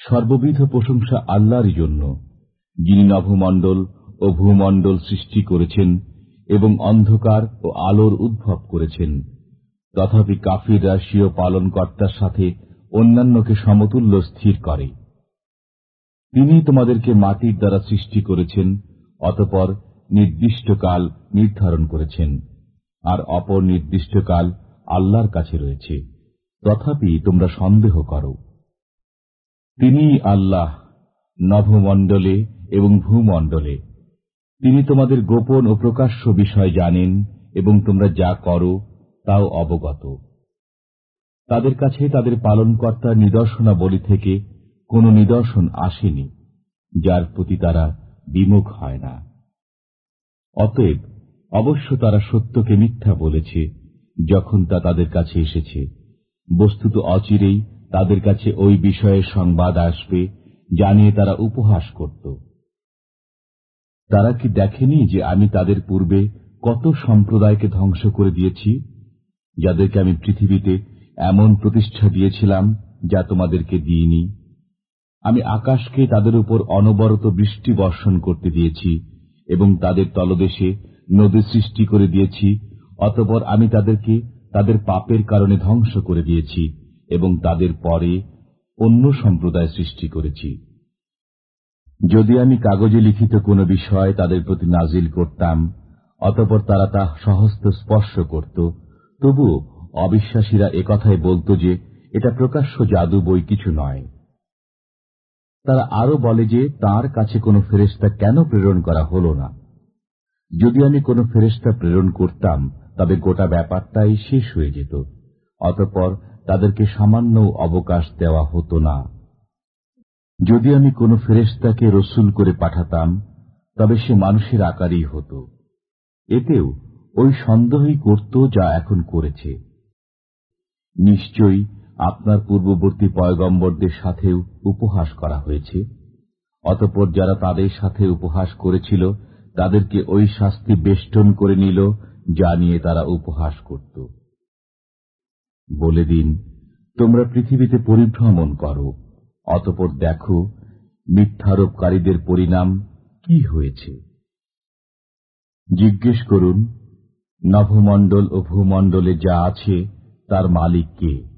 সর্ববিধ প্রশংসা আল্লাহরই জন্য, যিনি নভমণ্ডল ও ভূমণ্ডল সৃষ্টি করেছেন এবং অন্ধকার ও আলোর উদ্ভব করেছেন। তথাপি কাফিররা স্বীয় পালনকর্তার সাথে অন্যান্যকে সমতুল্য স্থির করে। তিনি তোমাদেরকে মাটির দ্বারা সৃষ্টি করেছেন, অতপর নির্দিষ্টকাল নির্ধারণ করেছেন, আর অপর নির্দিষ্টকাল আল্লাহর কাছে রয়েছে। তথাপি তোমরা সন্দেহ করো। তিনি আল্লাহ, নভমণ্ডলে এবং ভূমণ্ডলে। তিনি তোমাদের গোপন ও প্রকাশ্য বিষয় জানেন এবং তোমরা যা করো, তাও অবগত। তাদের কাছে তাদের পালনকর্তার নিদর্শনাবলী থেকে কোন নিদর্শন আসেনি, যার প্রতি তারা বিমুখ হয় না। অতএব, অবশ্য তারা সত্যকে মিথ্যা বলেছে, যখন তা তাদের কাছে এসেছে। বস্তুত অচিরেই তাদের কাছে ওই বিষয়ে সংবাদ আসবে, জানিয়ে তারা উপহাস করত। তারা কি দেখেনি যে আমি তাদের পূর্বে কত সম্প্রদায়কে ধ্বংস করে দিয়েছি? যাদেরকে আমি পৃথিবীতে এমন প্রতিষ্ঠা দিয়েছিলাম যা তোমাদেরকে দিইনি। আমি আকাশকে তাদের উপর অনবরত বৃষ্টি বর্ষণ করতে দিয়েছি এবং তাদের তলদেশে নদী সৃষ্টি করে দিয়েছি, অতপর আমি তাদেরকে তাদের পাপের কারণে ধ্বংস করে দিয়েছি। এবং তাদের পরে অন্য সম্প্রদায় সৃষ্টি করেছি। যদি আমি কাগজে লিখিত কোনো বিষয় তাদের প্রতি নাজিল করতাম, অতপর তারা তা সহস্ত স্পর্শ করত তবু অবিশ্বাসীরা একথাই বলত যে, এটা প্রকাশ্য জাদু বই কিছু নয়। তারা আরও বলে যে, তার কাছে কোনো ফেরেস্তা কেন প্রেরণ করা হল না? যদি আমি কোনো ফেরেস্তা প্রেরণ করতাম, তবে গোটা ব্যাপারটাই শেষ হয়ে যেত। অতপর তাদেরকে সামান্য অবকাশ দেওয়া হতো না। যদি আমি কোনো ফেরেস্তাকে রসুল করে পাঠাতাম, তবে সে মানুষের আকারই হতো। এতেও ওই সন্দেহই করত যা এখন করেছে। নিশ্চয়ই আপনার পূর্ববর্তী পয়গম্বরদের সাথেও উপহাস করা হয়েছে। অতপর যারা তাদের সাথে উপহাস করেছিল, তাদেরকে ওই শাস্তি বেষ্টন করে নিল, যা নিয়ে তারা উপহাস করত। বলে দিন, তোমরা পৃথিবীতে পরিভ্রমণ করো, অতপর দেখো মিথ্যারোপকারীদের পরিণাম কি হয়েছে। জিজ্ঞেস করুন, নভমণ্ডল ও ভূমণ্ডলে যা আছে, তার মালিক কে?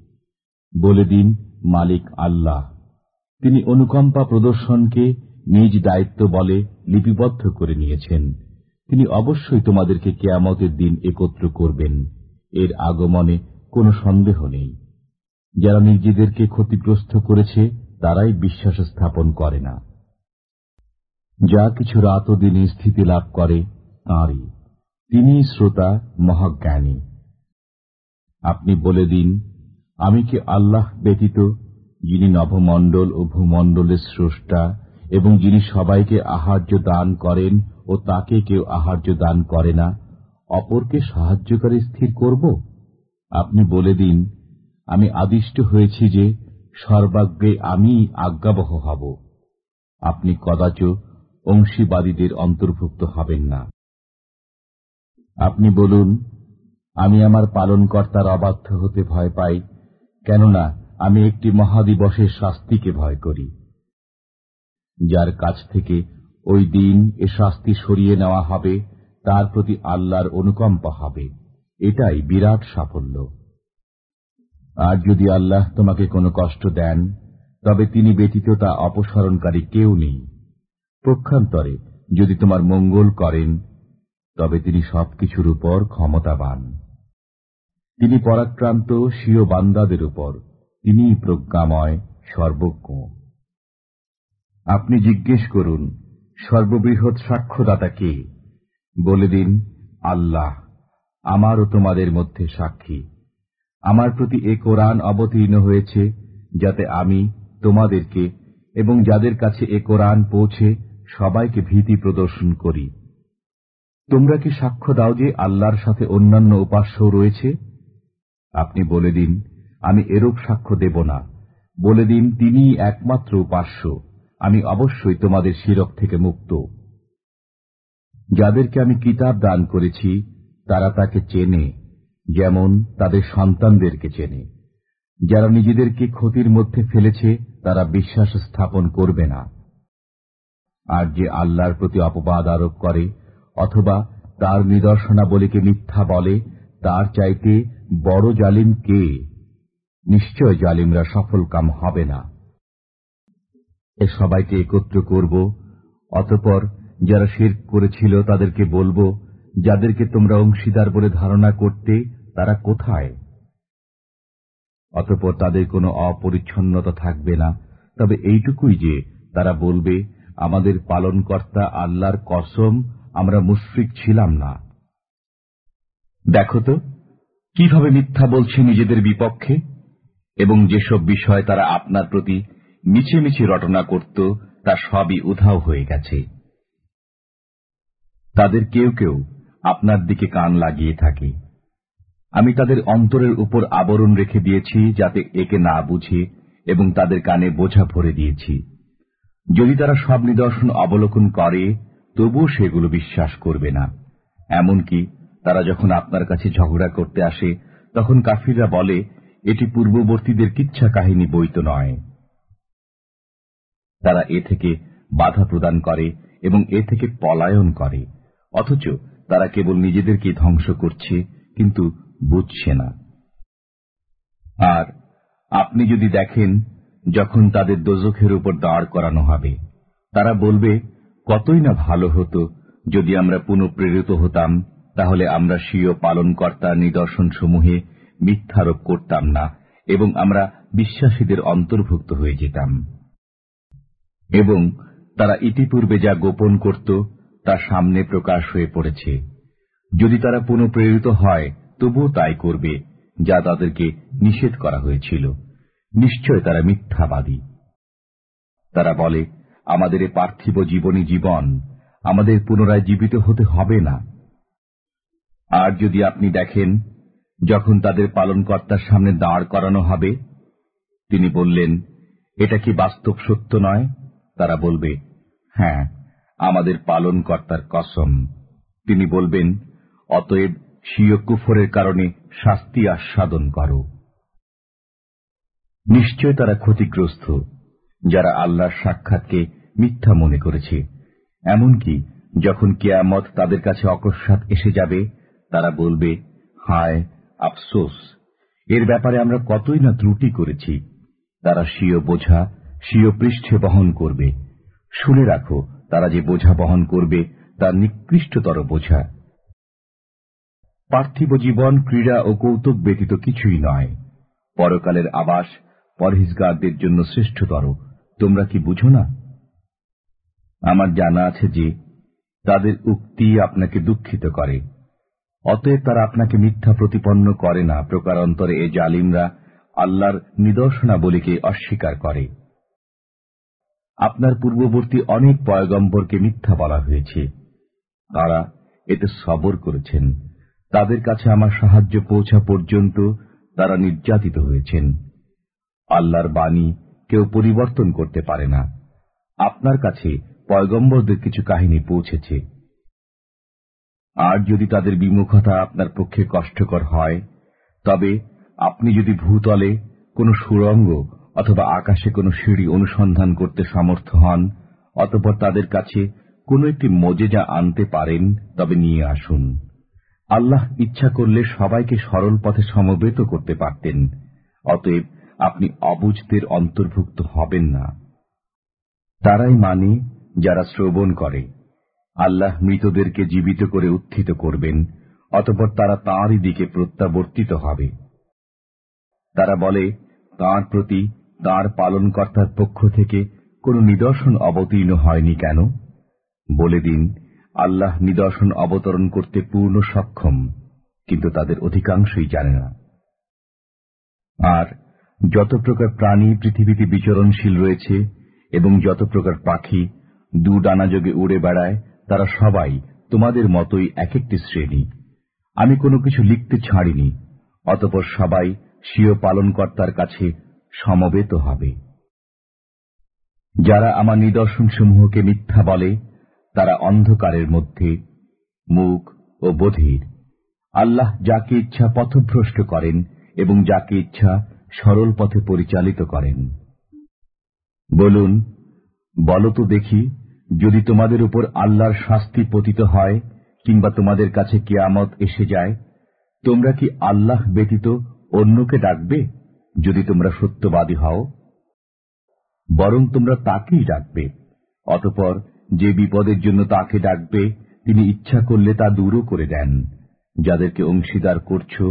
বলে দিন, মালিক আল্লাহ। তিনি অনুকম্পা প্রদর্শনকে নিজ দায়িত্ব বলে লিপিবদ্ধ করে নিয়েছেন। তিনি অবশ্যই তোমাদেরকে কেয়ামতের দিন একত্র করবেন। এর আগমনে কোনো সন্দেহ নেই। যারা নিজেদেরকে ক্ষতিগ্রস্ত করেছে, তারাই বিশ্বাস স্থাপন করে না। যা কিছু রাত ও দিনে স্থিতি লাভ করে, তাঁরই। তিনি শ্রোতা, মহাজ্ঞানী। আপনি বলে দিন, আমি কি আল্লাহ ব্যতীত, যিনি নভমণ্ডল ও ভূমণ্ডলের স্রষ্টা, এবং যিনি সবাইকে আহার্য দান করেন ও তাকে কেউ আহার্য দান করে না, অপরকে সাহায্যকারী স্থির করব? আপনি বলে দিন, আমি আদিষ্ট হয়েছি যে সর্বাগ্রে আমি আজ্ঞাবহ হব। আপনি কদাচ অংশীবাদীদের অন্তর্ভুক্ত হবেন না। আপনি বলুন, আমি আমার পালনকর্তার অবাধ্য হতে ভয় পাই, কেননা আমি একটি মহাদিবসের শাস্তিকে ভয় করি। যার কাছ থেকে ওই দিন এ শাস্তি সরিয়ে নেওয়া হবে, তার প্রতি আল্লাহর অনুকম্পা হবে। এটাই বিরাট সাফল্য। আর যদি আল্লাহ তোমাকে কোনো কষ্ট দেন, তবে তিনি ব্যতীত তা অপসারণকারী কেউ নেই। পক্ষান্তরে, যদি তোমার মঙ্গল করেন, তবে তিনি সবকিছুর উপর ক্ষমতাবান। তিনি পরাক্রান্ত, স্বীয় বান্দাদের উপর। তিনি প্রজ্ঞাময়, সর্বজ্ঞ। আপনি জিজ্ঞেস করুন, সর্ববৃহৎ সাক্ষ্যদাতা কে? বলে দিন, আল্লাহ। আমারও তোমাদের মধ্যে সাক্ষী। আমার প্রতি এ কোরআন অবতীর্ণ হয়েছে, যাতে আমি তোমাদেরকে এবং যাদের কাছে এ কোরআন পৌঁছে সবাইকে ভীতি প্রদর্শন করি। তোমরা কি সাক্ষ্য দাও যে আল্লাহর সাথে অন্যান্য উপাস্য রয়েছে? আপনি বলে দিন, আমি এরূপ সাক্ষ্য দেব না। বলে দিন তিনি একমাত্র উপাস্য। আমি অবশ্যই তোমাদের শিরক থেকে মুক্ত। যাদেরকে আমি কিতাব দান করেছি তারা তাকে চেনে, যেমন তাদের সন্তানদেরকে চেনে। যারা নিজেদেরকে ক্ষতির মধ্যে ফেলেছে, তারা বিশ্বাস স্থাপন করবে না। আর যে আল্লাহর প্রতি অপবাদ আরোপ করে, অথবা তার নিদর্শনাবলীকে মিথ্যা বলে, তার চাইতে বড় জালিম কে? নিশ্চয় জালিমরা সফল কাম হবে না। এ সবাইকে একত্র করব, অতপর যারা শির করেছিল তাদেরকে বলব যাদেরকে তোমরা অংশীদার বলে ধারণা করতে, তারা কোথায়? অতপর তাদের কোনো অপরিচ্ছন্নতা থাকবে না। তবে এইটুকুই যে, তারা বলবে, আমাদের পালনকর্তা আল্লাহর কসম, আমরা মুশ্রিক ছিলাম না। দেখো তো, কীভাবে মিথ্যা বলছে নিজেদের বিপক্ষে? এবং যেসব বিষয় তারা আপনার প্রতি মিছে মিছে রটনা করত, তা সবই উধাও হয়ে গেছে। তাদের কেউ কেউ আপনার দিকে কান লাগিয়ে থাকে। আমি তাদের অন্তরের উপর আবরণ রেখে দিয়েছি যাতে একে না বুঝে এবং তাদের কানে বোঝা ভরে দিয়েছি। যদি তারা সব নিদর্শন অবলোকন করে, তবুও সেগুলো বিশ্বাস করবে না। এমনকি তারা যখন আপনার কাছে ঝগড়া করতে আসে, তখন কাফিররা বলে, এটি পূর্ববর্তীদের কিচ্ছা কাহিনী বইত নয়। তারা এ থেকে বাধা প্রদান করে এবং এ থেকে পলায়ন করে। অথচ তারা কেবল নিজেদেরকে ধ্বংস করছে, কিন্তু বুঝছে না। আর আপনি যদি দেখেন, যখন তাদের দোজখের উপর দাঁড় করানো হবে, তারা বলবে, কতই না ভালো হতো যদি আমরা পুনঃপ্রেরিত হতাম, তাহলে আমরা স্বীয় পালনকর্তার নিদর্শনসমূহে মিথ্যারোপ করতাম না এবং আমরা বিশ্বাসীদের অন্তর্ভুক্ত হয়ে যেতাম। এবং তারা ইতিপূর্বে যা গোপন করত তা সামনে প্রকাশ হয়ে পড়েছে। যদি তারা পুনঃপ্রেরিত হয়, তবুও তাই করবে, যা তাদেরকে নিষেধ করা হয়েছিল। নিশ্চয় তারা মিথ্যাবাদী। তারা বলে, আমাদের পার্থিব জীবনী জীবন, আমাদের পুনরায় জীবিত হতে হবে না। আর যদি আপনি দেখেন, যখন তাদের পালনকর্তার সামনে দাঁড় করানো হবে, তিনি বললেন, এটা কি বাস্তব সত্য নয়? তারা বলবে হ্যাঁ আমাদের পালনকর্তার কসম। তিনি বলবেন, অতএব স্বীয় কুফরের কারণে শাস্তি আস্বাদন করো। নিশ্চয় তারা ক্ষতিগ্রস্ত, যারা আল্লাহর সাক্ষাৎকে মিথ্যা মনে করেছে। এমনকি যখন কেয়ামত তাদের কাছে অকস্মাৎ এসে যাবে, তারা বলবে, হায়, আফসোস, এর ব্যাপারে আমরা কতই না ত্রুটি করেছি। তারা স্বীয় বোঝা, স্বীয় পৃষ্ঠে বহন করবে। শুনে রাখো তারা যে বোঝা বহন করবে তার নিকৃষ্টতর বোঝা। পার্থিব জীবন, ক্রীড়া ও কৌতুক ব্যতীত কিছুই নয়। পরকালের আবাস পরহিজগারদের জন্য শ্রেষ্ঠতর। তোমরা কি বুঝো না? আমার জানা আছে যে, তাদের উক্তি আপনাকে দুঃখিত করে। অতএব তারা আপনাকে মিথ্যা প্রতিপন্ন করে না, প্রকারান্তরে এ জালিমরা আল্লাহর নিদর্শনাবলীকে অস্বীকার করে। আপনার পূর্ববর্তী অনেক পয়গম্বরকে মিথ্যা বলা হয়েছে। তারা এতে সবর করেছেন। তাদের কাছে আমার সাহায্য পৌঁছা পর্যন্ত তারা নির্যাতিত হয়েছেন। আল্লাহর বাণী কেউ পরিবর্তন করতে পারে না। আপনার কাছে পয়গম্বরদের কিছু কাহিনী পৌঁছেছে। আর যদি তাদের বিমুখতা আপনার পক্ষে কষ্টকর হয়, তবে আপনি যদি ভূতলে কোনো সুরঙ্গ অথবা আকাশে কোনো সিঁড়ি অনুসন্ধান করতে সমর্থ হন, অতপর তাদের কাছে কোনো একটি মজেজা আনতে পারেন, তবে নিয়ে আসুন। আল্লাহ ইচ্ছা করলে সবাইকে সরল পথে সমবেত করতে পারতেন, অতএব আপনি অবুজদের অন্তর্ভুক্ত হবেন না। তারাই মানে যারা শ্রবণ করে। আল্লাহ মৃতদেরকে জীবিত করে উত্থিত করবেন, অতপর তারা তাঁরই দিকে প্রত্যাবর্তিত হবে। তারা বলে, তাঁর প্রতি তাঁর পালনকর্তার পক্ষ থেকে কোন নিদর্শন অবতীর্ণ হয়নি কেন? বলে দিন, আল্লাহ নিদর্শন অবতরণ করতে পূর্ণ সক্ষম, কিন্তু তাদের অধিকাংশই জানে না। আর যত প্রকার প্রাণী পৃথিবীতে বিচরণশীল রয়েছে এবং যত প্রকার পাখি দু ডানাযোগে উড়ে বেড়ায়, তারা সবাই তোমাদের মতোই এক একটি শ্রেণি। আমি কোনো কিছু লিখতে ছাড়িনি, অতপর সবাই স্বীয় পালনকর্তার কাছে সমবেত হবে। যারা আমার নিদর্শনসমূহকে মিথ্যা বলে, তারা অন্ধকারের মধ্যে, মুখ ও বধির। আল্লাহ যাকে ইচ্ছা পথভ্রষ্ট করেন এবং যাকে ইচ্ছা সরল পথে পরিচালিত করেন। বলুন বলতো দেখি, যদি তোমাদের উপর আল্লাহর শাস্তি পতিত হয়, কিংবা তোমাদের কাছে কেয়ামত এসে যায়, তোমরা কি আল্লাহ ব্যতীত অন্যকে ডাকবে? যদি তোমরা সত্যবাদী হও, বরং তোমরা তাকেই ডাকবে। অতপর যে বিপদের জন্য তাকে ডাকবে, তিনি ইচ্ছা করলে তা দূরও করে দেন। যাদেরকে অংশীদার করছ,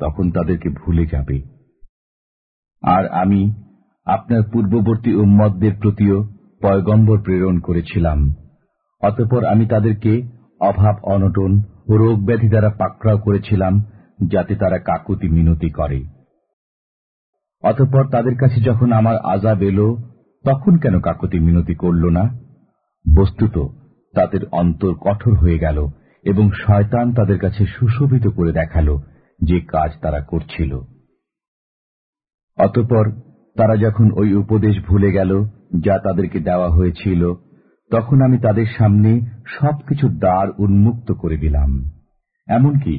তখন তাদেরকে ভুলে যাবে। আর আমি আপনার পূর্ববর্তী উম্মদদের প্রতিও পয়গম্বর প্রেরণ করেছিলাম। অতপর আমি তাদেরকে অভাব, অনটন ও রোগ ব্যাধি দ্বারা পাকড়াও করেছিলাম, যাতে তারা কাকুতি মিনতি করে। অতপর তাদের কাছে যখন আমার আজাব এলো, তখন কেন কাকুতি মিনতি করল না? বস্তুত তাদের অন্তর কঠোর হয়ে গেল এবং শয়তান তাদের কাছে সুশোভিত করে দেখাল যে কাজ তারা করছিল। অতপর তারা যখন ওই উপদেশ ভুলে গেল যা তাদেরকে দেওয়া হয়েছিল, তখন আমি তাদের সামনে সবকিছু দ্বার উন্মুক্ত করে দিলাম। এমনকি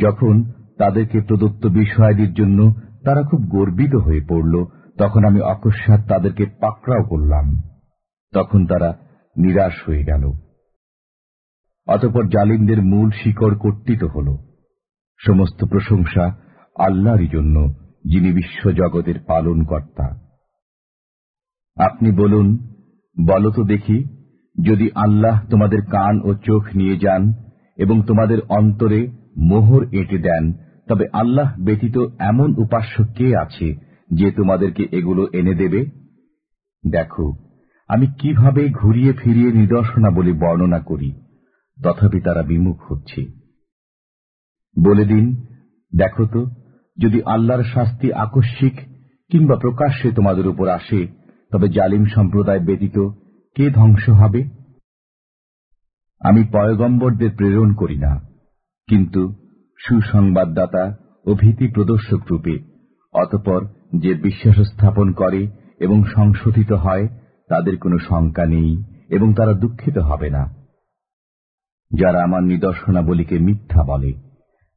যখন তাদেরকে প্রদত্ত বিষয়াদির জন্য তারা খুব গর্বিত হয়ে পড়ল। তখন আমি অকস্মাৎ তাদেরকে পাকড়াও করলাম। তখন তারা নিরাশ হয়ে গেল। অতপর জালিমদের মূল শিকড় কর্তিত হল। সমস্ত প্রশংসা আল্লাহরই জন্য, যিনি বিশ্বজগতের পালন কর্তা আপনি বলুন বলতো দেখি, যদি আল্লাহ তোমাদের কান ও চোখ নিয়ে যান এবং তোমাদের অন্তরে মোহর এঁটে দেন তবে আল্লাহ ব্যতীত এমন উপাস্য কে আছে যে তোমাদেরকে এগুলো এনে দেবে? দেখো, আমি কীভাবে ঘুরিয়ে ফিরিয়ে নিদর্শনা বলে বর্ণনা করি, তথাপি তারা বিমুখ হচ্ছে। বলে দিন, দেখো তো, যদি আল্লাহর শাস্তি আকস্মিক কিংবা প্রকাশ্যে তোমাদের উপর আসে, তবে জালিম সম্প্রদায় ব্যতীত কে ধ্বংস হবে? আমি পয়গম্বরদের প্রেরণ করি না, কিন্তু সুসংবাদদাতা ও ভীতি প্রদর্শক রূপে। অতপর যে বিশ্বাস স্থাপন করে এবং সংশোধিত হয়, তাদের কোনো শঙ্কা নেই এবং তারা দুঃখিত হবে না। যারা আমার নিদর্শনাবলীকে মিথ্যা বলে,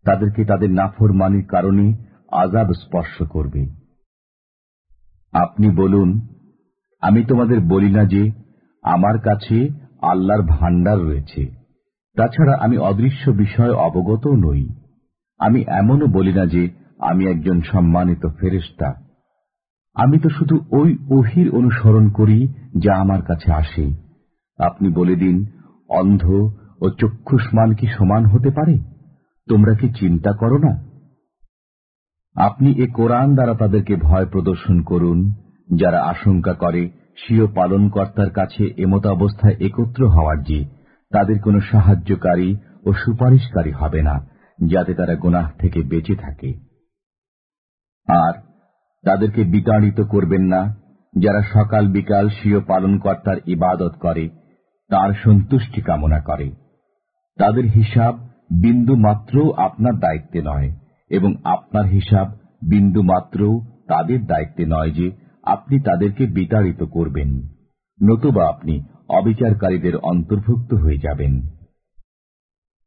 তাদেরকে তাদের নাফর মানির কারণে আজাব স্পর্শ করবে। আপনি বলুন, আমি তোমাদের বলি না যে আমার কাছে আল্লাহর ভান্ডার রয়েছে। তাছাড়া আমি অদৃশ্য বিষয় অবগত নই। আমি এমনও বলি না যে আমি একজন সম্মানিত ফেরেস্তা আমি তো শুধু ওই ওহির অনুসরণ করি যা আমার কাছে আসে। আপনি বলে দিন, অন্ধ ও চক্ষুষ্মান কি সমান হতে পারে? তোমরা কি চিন্তা করো না? আপনি এ কোরআন দ্বারা তাদেরকে ভয় প্রদর্শন করুন, যারা আশঙ্কা করে স্বীয় পালনকর্তার কাছে এমত অবস্থায় একত্র হওয়ার যে, তাদের কোনো সাহায্যকারী ও সুপারিশকারী হবে না। যাতে তারা গুনাহ থেকে বেঁচে থাকে। আর তাদেরকে বিতাড়িত করবেন না, যারা সকাল বিকাল স্বীয় পালনকর্তার ইবাদত করে, তার সন্তুষ্টি কামনা করে। তাদের হিসাব বিন্দু মাত্রও আপনার দায়িত্বে নয়, এবং আপনার হিসাব বিন্দু মাত্রও তাদের দায়িত্বে নয় যে আপনি তাদেরকে বিতাড়িত করবেন, নতুবা আপনি অবিচারকারীদের অন্তর্ভুক্ত হয়ে যাবেন।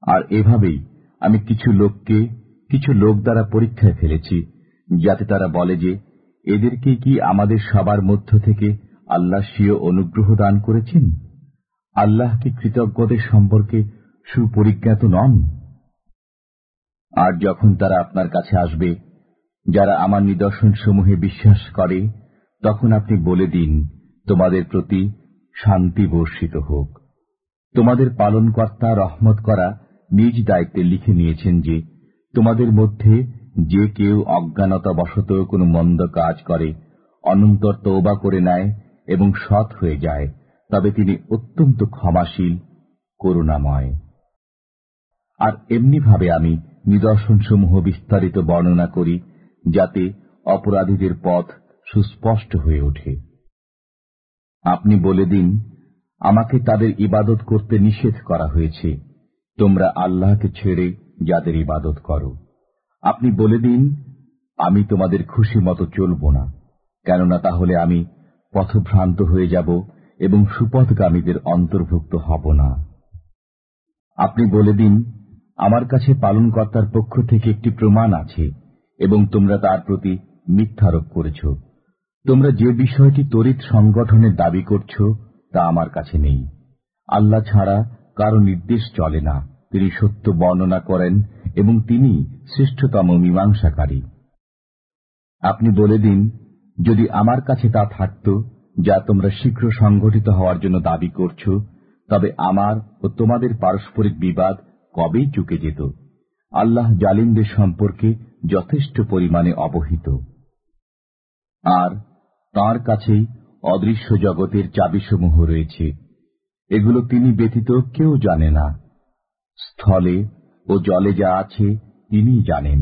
আর এভাবেই আমি কিছু লোককে কিছু লোক দ্বারা পরীক্ষায় ফেলেছি, যাতে তারা বলে যে, এদেরকে কি আমাদের সবার মধ্য থেকে আল্লাহ স্বীয় অনুগ্রহ দান করেছেন? আল্লাহ কি কৃতজ্ঞদের সম্পর্কে সুপরিজ্ঞাত নন? আর যখন তারা আপনার কাছে আসবে, যারা আমার নিদর্শন সমূহে বিশ্বাস করে, তখন আপনি বলে দিন, তোমাদের প্রতি শান্তি বর্ষিত হোক। তোমাদের পালনকর্তা রহমত করা নিজ দায়িত্বে লিখে নিয়েছেন যে, তোমাদের মধ্যে যে কেউ অজ্ঞানতা বশত কোনো মন্দ কাজ করে, অনন্তর তৌবা করে নেয় এবং সৎ হয়ে যায়, তবে তিনি অত্যন্ত ক্ষমাশীল, করুণাময়। আর এমনিভাবে আমি নিদর্শনসমূহ বিস্তারিত বর্ণনা করি, যাতে অপরাধীদের পথ সুস্পষ্ট হয়ে ওঠে। আপনি বলে দিন, আমাকে তাদের ইবাদত করতে নিষেধ করা হয়েছে। তোমরা আল্লাহকে ছেড়ে যাদের ইবাদত করো। আপনি বলে দিন, আমি তোমাদের খুশি মতো চলব না, কেননা তাহলে আমি পথভ্রান্ত হয়ে যাব এবং সুপথগামীদের অন্তর্ভুক্ত হব না। আপনি বলে দিন, আমার কাছে পালনকর্তার পক্ষ থেকে একটি প্রমাণ আছে এবং তোমরা তার প্রতি মিথ্যারোপ করেছ। তোমরা যে বিষয়টি তড়িৎ সংগঠনের দাবি করছ তা আমার কাছে নেই। আল্লাহ ছাড়া কারও নির্দেশ চলে না। তিনি সত্য বর্ণনা করেন এবং তিনি শ্রেষ্ঠতম মীমাংসাকারী। আপনি বলে দিন, যদি আমার কাছে তা থাকত, যা তোমরা শীঘ্র সংগঠিত হওয়ার জন্য দাবি করছ, তবে আমার ও তোমাদের পারস্পরিক বিবাদ কবেই চুকে যেত। আল্লাহ জালিমদের সম্পর্কে যথেষ্ট পরিমাণে অবহিত। আর তার কাছেই অদৃশ্য জগতের চাবিসমূহ রয়েছে। এগুলো তিনি ব্যতীত কেউ জানে না। স্থলে ও জলে যা আছে তিনি জানেন।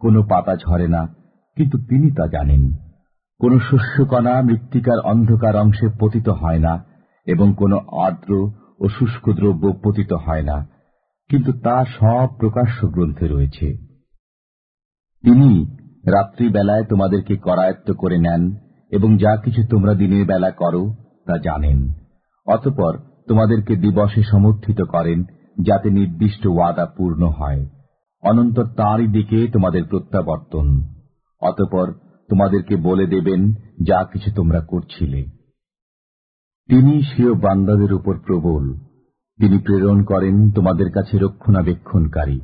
কোনো পাতা ঝরে না, কিন্তু তিনি তা জানেন। কোন শস্যকণা মৃত্তিকার অন্ধকার অংশে পতিত হয় না, এবং কোন আর্দ্র ও শুষ্ক দ্রব্য পতিত হয় না, কিন্তু তা সব প্রকাশ্য গ্রন্থে রয়েছে। তিনি রাত্রিবেলায় তোমাদেরকে করায়ত্ত করে নেন, এবং যা কিছু তোমরা দিনের বেলা করো, তা জানেন। অতপর তোমাদেরকে দিবসে সমর্থিত করেন যাতে নির্দিষ্ট ওয়াদা পূর্ণ হয়। অনন্তর তাঁরই দিকে তোমাদের প্রত্যাবর্তন। অতপর তোমাদেরকে বলে দেবেন, যা কিছু তোমরা করছিলে। তিনি সেও বান্দাদের উপর প্রবল। তিনি প্রেরণ করেন তোমাদের কাছে রক্ষণাবেক্ষণকারী।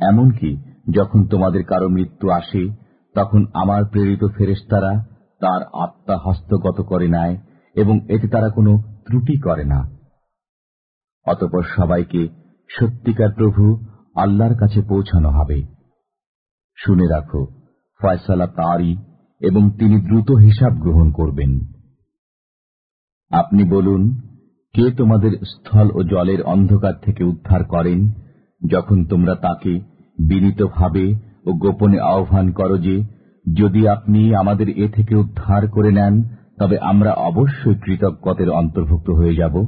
এমনকি যখন তোমাদের কারও মৃত্যু আসে, তখন আমার প্রেরিত ফেরেস্তারা তার আত্মা হস্তগত করে নেয় এবং এতে তারা কোনো ত্রুটি করে না। অতপর সবাইকে সত্যিকার প্রভু আল্লাহর কাছে পৌঁছানো হবে। শুনে রাখো, ফয়সালা তাঁরই এবং তিনি দ্রুত হিসাব গ্রহণ করবেন। আপনি বলুন, কে তোমাদের স্থল ও জলের অন্ধকার থেকে উদ্ধার করেন, যখন তোমরা তাকে বিনীতভাবে ও গোপনে আহ্বান করো যে, যদি আপনি আমাদের এ থেকে উদ্ধার করে নেন তবে আমরা অবশ্যই কৃতজ্ঞতের অন্তর্ভুক্ত হয়ে যাব।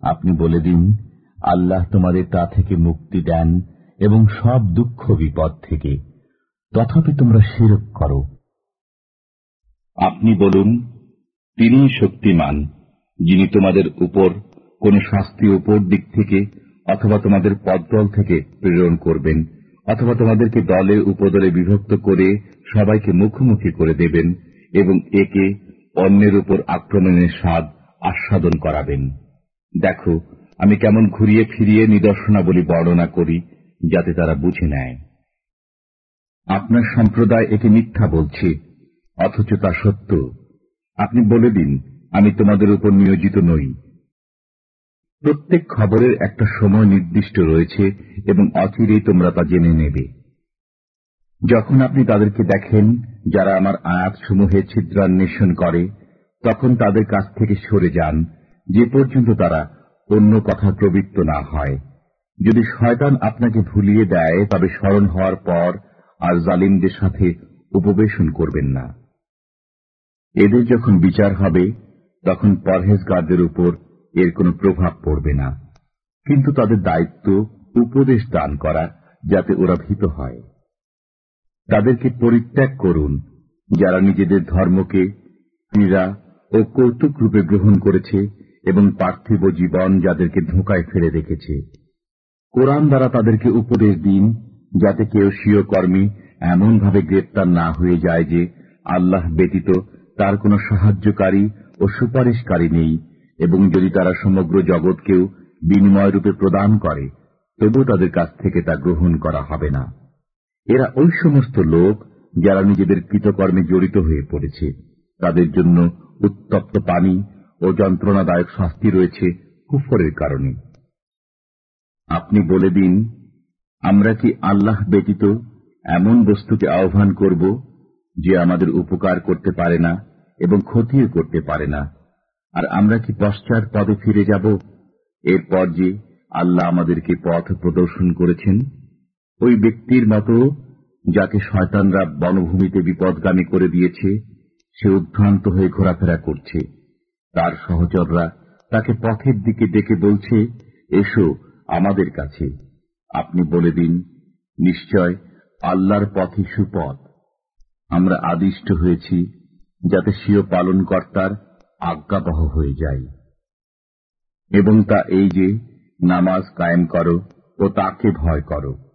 আপনি বলে দিন, আল্লাহ তোমাদের তা থেকে মুক্তি দেন এবং সব দুঃখ বিপদ থেকে। তথাপি তোমরা শিরক করো। আপনি বলুন তিনি শক্তিমান, যিনি তোমাদের উপর কোন শাস্তি উপর দিক থেকে অথবা তোমাদের পদদল থেকে প্রেরণ করবেন, অথবা তোমাদেরকে দলে উপদলে বিভক্ত করে সবাইকে মুখোমুখি করে দেবেন। এবং একে অন্যের উপর আক্রমণের স্বাদ আস্বাদন করাবেন। দেখো, আমি কেমন ঘুরিয়ে ফিরিয়ে নিদর্শনাবলী বর্ণনা করি, যাতে তারা বুঝে নেয়। আপনার সম্প্রদায় একে মিথ্যা বলছে, অথচ তা সত্য। আপনি বলে দিন, আমি তোমাদের উপর নিয়োজিত নই। প্রত্যেক খবরের একটা সময় নির্দিষ্ট রয়েছে, এবং অচিরেই তোমরা তা জেনে নেবে। যখন আপনি তাদেরকে দেখেন, যারা আমার আয়াতসমূহে ছিদ্রান্বেষণ করে, তখন তাদের কাছ থেকে সরে যান, যে পর্যন্ত তারা অন্য কথা প্রবৃত্ত না হয়। যদি শয়তান আপনাকে ভুলিয়ে দেয়, তবে স্মরণ হওয়ার পর আর জালিমদের সাথে উপবেশন করবেন না। এদের যখন বিচার হবে, তখন পরহেজগারদের উপর এর কোনো প্রভাব পড়বে না। কিন্তু তাদের দায়িত্ব উপদেশ দান করা, যাতে ওরা ভীত হয়। তাদেরকে পরিত্যাগ করুন, যারা নিজেদের ধর্মকে, ক্রীড়া ও কৌতুক রূপে গ্রহণ করেছে এবং পার্থিব জীবন যাদেরকে ধোঁকায় ফেলে রেখেছে। কোরআন দ্বারা তাদেরকে উপদেশ দিন, যাতে কেউ স্বীয় কর্মী এমনভাবে গ্রেপ্তার না হয়ে যায় যে আল্লাহ ব্যতীত তার কোনো সাহায্যকারী ও সুপারিশকারী নেই এবং যদি তারা সমগ্র জগৎকেও বিনিময় রূপে প্রদান করে তবু তাদের কাছ থেকে তা গ্রহণ করা হবে না। এরা ওই সমস্ত লোক যারা নিজেদের কৃতকর্মে জড়িত হয়ে পড়েছে। তাদের জন্য উত্তপ্ত পানি ও যন্ত্রণাদায়ক শাস্তি রয়েছে কুফরের কারণে। আপনি বলে দিন, আমরা কি আল্লাহ ব্যতীত এমন বস্তুকে আহ্বান করব যে আমাদের উপকার করতে পারে না এবং ক্ষতিও করতে পারে না? আর আমরা কি পশ্চাৎ পদে ফিরে যাব? এরপর যে আল্লাহ আমাদেরকে পথ প্রদর্শন করেছেন ওই ব্যক্তির মতো যাকে শয়তানরা বনভূমিতে বিপদগামী করে দিয়েছে, সে উদ্ভ্রান্ত হয়ে ঘোরাফেরা করছে। তার সহচররা তাকে পথের দিকে ডেকে বলছে, এসো আমাদের কাছে। আপনি বলে দিন, নিশ্চয় আল্লাহর পথে সুপথ। আমরা আদিষ্ট হয়েছি যাতে স্বীয় পালনকর্তার আজ্ঞাবহ হয়ে যায় এবং তা এই যে, নামাজ কায়েম করো ও তাকে ভয় করো।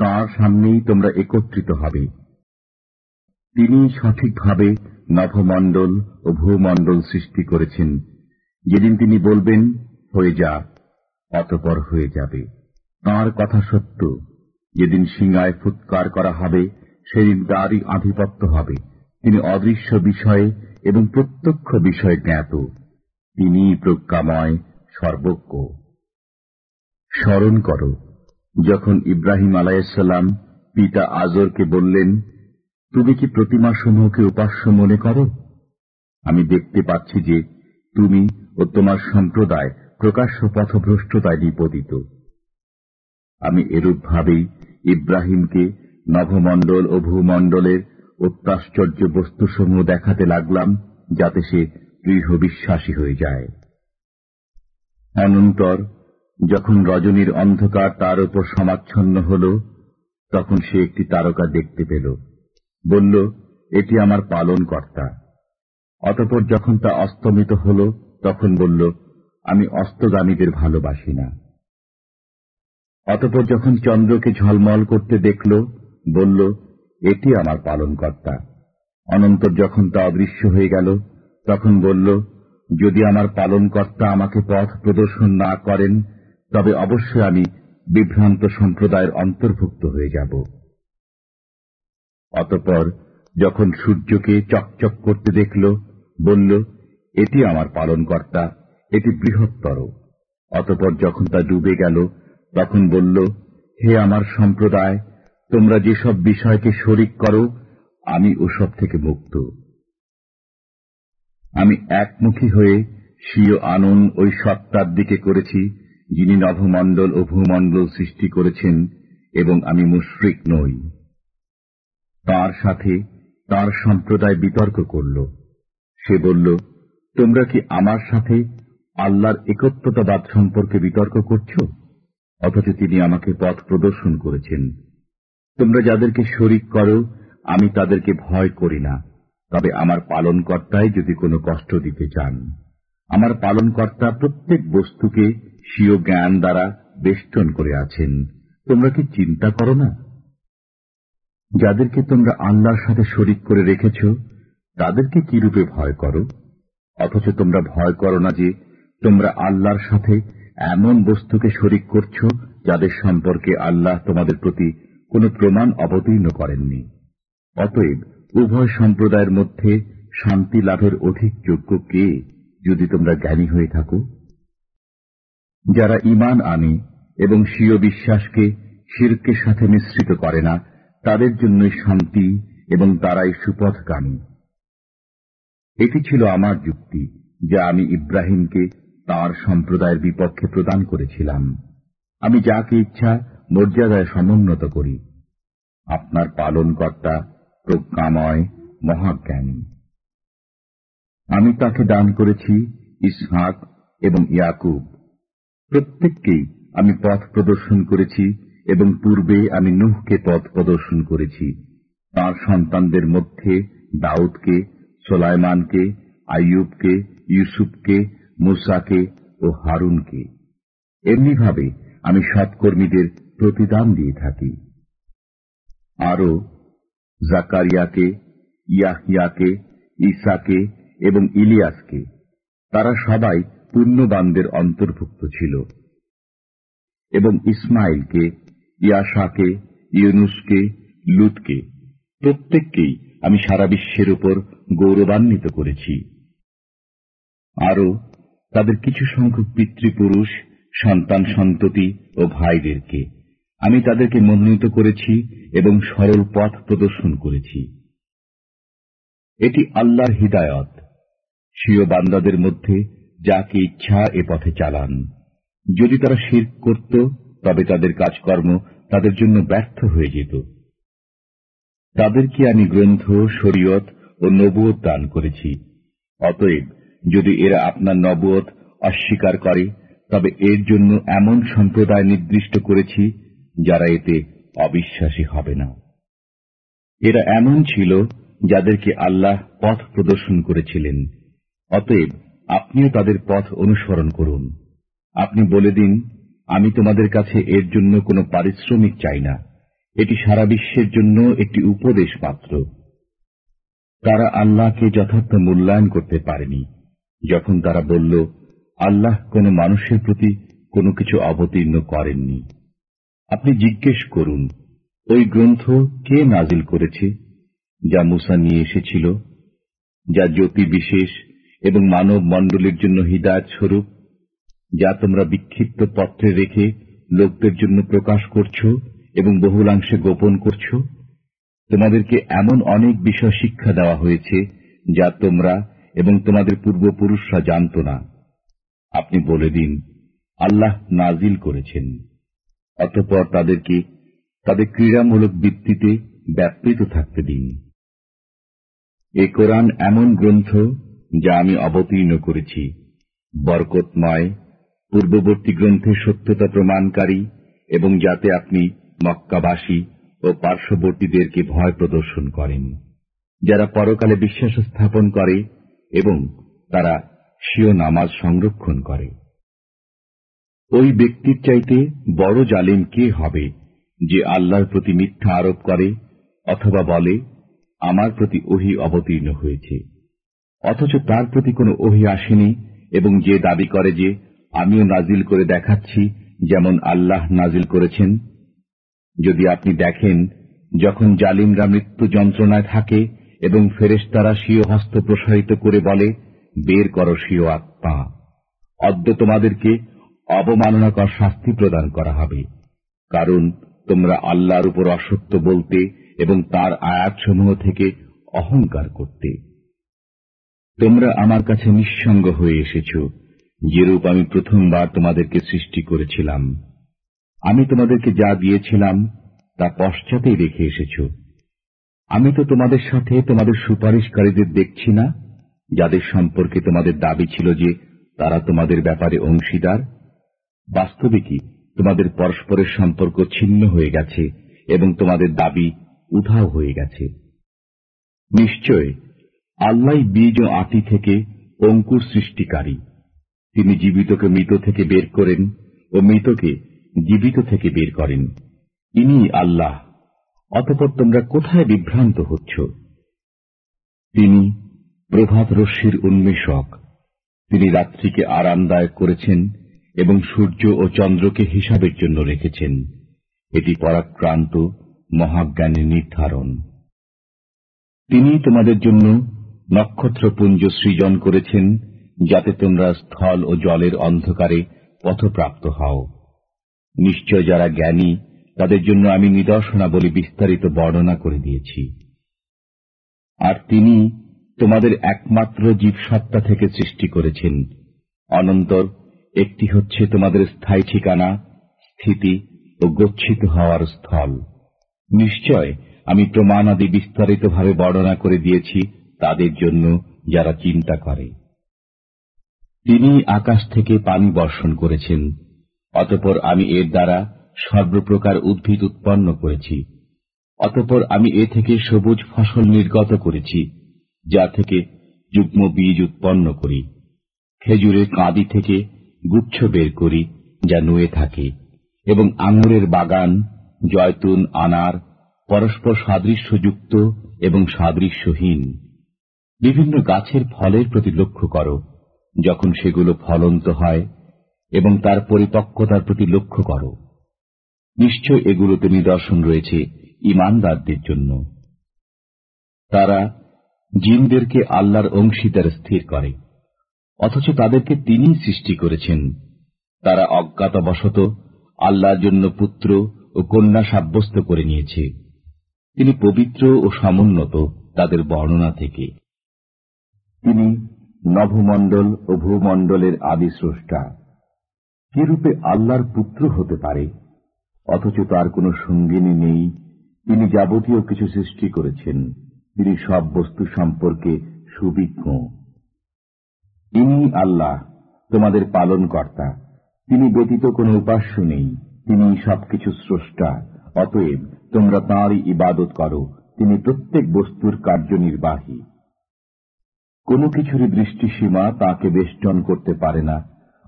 তাঁর সামনেই তোমরা একত্রিত হবে। তিনি সঠিকভাবে নভমণ্ডল ও ভূমণ্ডল সৃষ্টি করেছেন। যেদিন তিনি বলবেন, হয়ে যা, অতপর হয়ে যাবে। তাঁর কথা সত্য। যেদিন সিংহায় ফুৎকার করা হবে, সেদিন তারই আধিপত্য হবে। তিনি অদৃশ্য বিষয়ে এবং প্রত্যক্ষ বিষয়ে জ্ঞাত। তিনি প্রজ্ঞাময়, সর্বজ্ঞ। স্মরণ কর যখন ইব্রাহিম আলাইসাল্লাম পিতা আজরকে বললেন, তুমি কি প্রতিমাসমূহকে উপাস্য মনে করো? আমি দেখতে পাচ্ছি যে তুমি ও তোমার সম্প্রদায় প্রকাশ্য পথভ্রষ্টতায় নিপতিত। আমি এরূপভাবেই ইব্রাহিমকে নভমণ্ডল ও ভূমণ্ডলের অত্যাশ্চর্য বস্তুসমূহ দেখাতে লাগলাম, যাতে সে দৃঢ় বিশ্বাসী হয়ে যায়। অনন্তর যখন রজনীর অন্ধকার তার উপর সমাচ্ছন্ন হল, তখন সে একটি তারকা দেখতে পেল। বলল, এটি আমার পালন কর্তা অতপর যখন তা অস্তমিত হল, তখন বলল, আমি অস্তগামীদের ভালোবাসি না। অতপর যখন চন্দ্রকে ঝলমল করতে দেখল, বলল, এটি আমার পালন কর্তা অনন্তর যখন তা অদৃশ্য হয়ে গেল, তখন বলল, যদি আমার পালন কর্তা আমাকে পথ প্রদর্শন না করেন তবে অবশ্যই আমি বিভ্রান্ত সম্প্রদায়ের অন্তর্ভুক্ত হয়ে যাব। অতপর যখন সূর্যকে চকচক করতে দেখল, বলল, এটি আমার পালনকর্তা, এটি বৃহত্তর। অতপর যখন তা ডুবে গেল, তখন বলল, হে আমার সম্প্রদায়, তোমরা যেসব বিষয়কে শরিক করো, আমি ওসব থেকে মুক্ত। আমি একমুখী হয়ে স্বীয় আনন ওই সত্তার দিকে করেছি যিনি নভমণ্ডল ও ভূমণ্ডল সৃষ্টি করেছেন এবং আমি মুশ্রিক নই। তার সাথে তার সম্প্রদায় বিতর্ক করল। সে বলল, তোমরা কি আমার সাথে আল্লাহর একত্রতাবাদ সম্পর্কে বিতর্ক করছ? অথচ তিনি আমাকে পথ প্রদর্শন করেছেন। তোমরা যাদেরকে শরিক করো, আমি তাদেরকে ভয় করি না। তবে আমার পালনকর্তাই যদি কোনো কষ্ট দিতে চান, আমার পালনকর্তা প্রত্যেক বস্তুকে স্বীয় জ্ঞান দ্বারা বেষ্টন করে আছেন। তোমরা কি চিন্তা করো না? যাদেরকে তোমরা আল্লাহর সাথে শরিক করে রেখেছ, তাদেরকে কিরূপে ভয় করো? অথচ তোমরা ভয় করো না যে তোমরা আল্লাহর সাথে এমন বস্তুকে শরিক করছ, যাদের সম্পর্কে আল্লাহ তোমাদের প্রতি কোনো প্রমাণ অবতীর্ণ করেননি। অতএব উভয় সম্প্রদায়ের মধ্যে শান্তি লাভের অধিক যোগ্য কে, যদি তোমরা জ্ঞানী হয়ে থাকো? যারা ইমান আনে এবং স্বীয় বিশ্বাসকে শিরকের সাথে মিশ্রিত করে না, তাদের জন্যই শান্তি এবং তারাই সুপথগামী। এটি ছিল আমার যুক্তি, যা আমি ইব্রাহিমকে তার সম্প্রদায়ের বিপক্ষে প্রদান করেছিলাম। আমি যাকে ইচ্ছা মর্যাদায় সমুন্নত করি। আপনার পালনকর্তা প্রজ্ঞাময়, মহাজ্ঞানী। আমি তাকে দান করেছি ইসহাক এবং ইয়াকুব। প্রত্যেককেই আমি পথ প্রদর্শন করেছি এবং পূর্বে আমি নুহকে পথ প্রদর্শন করেছি। তার সন্তানদের মধ্যে দাউদকে সোলাইমানকে আইয়ুবকে, ইউসুফকে, মুসাকে ও হারুনকে। এমনিভাবে আমি সৎকর্মীদের প্রতিদান দিয়ে থাকি। আরও জাকারিয়াকে, ইয়াহিয়াকে ইসাকে এবং ইলিয়াসকে। তারা সবাই পুণ্যবানদের অন্তর্ভুক্ত ছিল। এবং ইসমাইলকে ইয়াশাকে ইউনুসকে, লুতকে প্রত্যেককেই আমি সারা বিশ্বের উপর গৌরবান্বিত করেছি। আরও তাদের কিছু সংখ্যক পিতৃপুরুষ, সন্তান সন্ততি ও ভাইদেরকে আমি তাদেরকে মনোনীত করেছি এবং সরল পথ প্রদর্শন করেছি। এটি আল্লাহর হিদায়ত। স্বীয় বান্দাদের মধ্যে যাকে ইচ্ছা এ পথে চালান। যদি তারা শির করত, তবে তাদের কাজকর্ম তাদের জন্য ব্যর্থ হয়ে যেত। তাদেরকে আমি গ্রন্থ, শরীয়ত ও নবুয়ত দান করেছি। অতএব যদি এরা আপনার নবুয়ত অস্বীকার করে, তবে এর জন্য এমন সম্প্রদায় নির্দিষ্ট করেছি, যারা এতে অবিশ্বাসী হবে না। এরা এমন ছিল, যাদেরকে আল্লাহ পথ প্রদর্শন করেছিলেন। অতএব আপনিও তাদের পথ অনুসরণ করুন। আপনি বলে দিন, আমি তোমাদের কাছে এর জন্য কোনো পারিশ্রমিক চাই না। এটি সারা বিশ্বের জন্য একটি উপদেশ মাত্র। তারা আল্লাহকে যথার্থ মূল্যায়ন করতে পারেনি। যখন তারা বলল, আল্লাহ কোন মানুষের প্রতি কোনো কিছু অবতীর্ণ করেননি। আপনি জিজ্ঞেস করুন, ওই গ্রন্থ কে নাজিল করেছে, যা মুসা নিয়ে এসেছিল, যা জ্যোতি বিশেষ এবং মানব মণ্ডলের জন্য হৃদায়ত স্বরূপ, যা তোমরা বিক্ষিপ্ত পত্রে রেখে লোকদের জন্য প্রকাশ করছ এবং বহুলাংশে গোপন করছ? তোমাদেরকে এমন অনেক বিষয় শিক্ষা দেওয়া হয়েছে, যা তোমরা এবং তোমাদের পূর্বপুরুষরা জানত না। আপনি বলে দিন, আল্লাহ নাজিল করেছেন। অতপর তাদেরকে, তাদের ক্রীড়ামূলক বৃত্তিতে ব্যাপৃত থাকতে দিন। এ কোরআন এমন গ্রন্থ যা আমি অবতীর্ণ করেছি। বরকতময়, পূর্ববর্তী গ্রন্থের সত্যতা প্রমাণকারী এবং যাতে আপনি মক্কাবাসী ও পার্শ্ববর্তীদেরকে ভয় প্রদর্শন করেন। যারা পরকালে বিশ্বাস স্থাপন করে এবং তারা স্বীয় নামাজ সংরক্ষণ করে। ওই ব্যক্তির চাইতে বড় জালিম কে হবে যে আল্লাহর প্রতি মিথ্যা আরোপ করে অথবা বলে, আমার প্রতি ওহি অবতীর্ণ হয়েছে অথচ তার প্রতি কোনো ওহি আসেনি এবং যে দাবি করে যে আমিও নাজিল করে দেখাচ্ছি যেমন আল্লাহ নাজিল করেছেন, যদি আপনি দেখেন যখন জালিমরা মৃত্যু যন্ত্রণায় থাকে এবং ফেরেশতারা স্বীয় হস্ত প্রসারিত করে বলে, বের করো স্বীয় আত্মা। অদ্য তোমাদেরকে অবমাননাকর শাস্তি প্রদান করা হবে। কারণ তোমরা আল্লাহর উপর অসত্য বলতে এবং তার আয়াতসমূহ থেকে অহংকার করতে। তোমরা আমার কাছে নিঃসঙ্গ হয়ে এসেছ, যেরূপ আমি প্রথমবার তোমাদেরকে সৃষ্টি করেছিলাম। আমি তোমাদেরকে যা দিয়েছিলাম, তা পশ্চাতেই রেখে এসেছ। আমি তো তোমাদের সাথে তোমাদের সুপারিশকারীদের দেখছি না, যাদের সম্পর্কে তোমাদের দাবি ছিল যে তারা তোমাদের ব্যাপারে অংশীদার। বাস্তবে কি, তোমাদের পরস্পরের সম্পর্ক ছিন্ন হয়ে গেছে এবং তোমাদের দাবি উধাও হয়ে গেছে। নিশ্চয় আল্লাহ বীজ ও আটি থেকে অঙ্কুর সৃষ্টিকারী। তিনি জীবিতকে মৃত থেকে বের করেন ও মৃতকে জীবিত থেকে বের করেন। ইনি আল্লাহ। অতপর তোমরা কোথায় বিভ্রান্ত হচ্ছ? তিনি প্রভাত রশ্মির উন্মেষক। তিনি রাত্রিকে আরামদায়ক করেছেন এবং সূর্য ও চন্দ্রকে হিসাবের জন্য রেখেছেন। এটি পরাক্রান্ত, মহাজ্ঞানের নির্ধারণ। তিনি তোমাদের জন্য নক্ষত্রপুঞ্জ সৃজন করেছেন, যাতে তোমরা স্থল ও জলের অন্ধকারে পথপ্রাপ্ত হও। নিশ্চয় যারা জ্ঞানী, তাদের জন্য আমি নিদর্শনাবলী বিস্তারিত বর্ণনা করে দিয়েছি। আর তিনি তোমাদের একমাত্র জীবসত্তা থেকে সৃষ্টি করেছেন। অনন্তর একটি হচ্ছে তোমাদের স্থায়ী ঠিকানা, স্থিতি ও গচ্ছিত হওয়ার স্থল। নিশ্চয় আমি প্রমাণ প্রমাণাদি বিস্তারিতভাবে বর্ণনা করে দিয়েছি তাদের জন্য যারা চিন্তা করে। তিনি আকাশ থেকে পানি বর্ষণ করেছেন, অতপর আমি এর দ্বারা সর্বপ্রকার উদ্ভিদ উৎপন্ন করেছি, অতপর আমি এ থেকে সবুজ ফসল নির্গত করেছি, যা থেকে যুগ্ম বীজ উৎপন্ন করি, খেজুরের কাঁদি থেকে গুচ্ছ বের করি, যা নুয়ে থাকে, এবং আঙুরের বাগান, জয়তুন, আনার, পরস্পর সাদৃশ্যযুক্ত এবং সাদৃশ্যহীন। বিভিন্ন গাছের ফলের প্রতি লক্ষ্য করো, যখন সেগুলো ফলন্ত হয়, এবং তার পরিপক্কতার প্রতি লক্ষ্য করো। নিশ্চয় এগুলোতে নিদর্শন রয়েছে ইমানদারদের জন্য। তারা জিনদেরকে আল্লাহর অংশীদার স্থির করে, অথচ তাদেরকে তিনি সৃষ্টি করেছেন। তারা অজ্ঞাতবশত আল্লাহর জন্য পুত্র ও কন্যা সাব্যস্ত করে নিয়েছে। তিনি পবিত্র ও সমুন্নত তাদের বর্ণনা থেকে। তিনি নভমণ্ডল ও ভূমণ্ডলের আদি স্রষ্টা কিরূপে আল্লাহর পুত্র হতে পারে? অথচ তার কোনো সঙ্গিনী নেই। তিনি যাবতীয় কিছু সৃষ্টি করেছেন। তিনি সব বস্তু সম্পর্কে সুবিজ্ঞ। ইনি আল্লাহ, তোমাদের পালন কর্তা তিনি ব্যতীত কোনো উপাস্য নেই। তিনি সবকিছু স্রষ্টা। অতএব তোমরা তাঁরই ইবাদত করো। তিনি প্রত্যেক বস্তুর কার্যনির্বাহী। কোনো কিছুরই দৃষ্টিসীমা তাকে বেষ্টন করতে পারে না।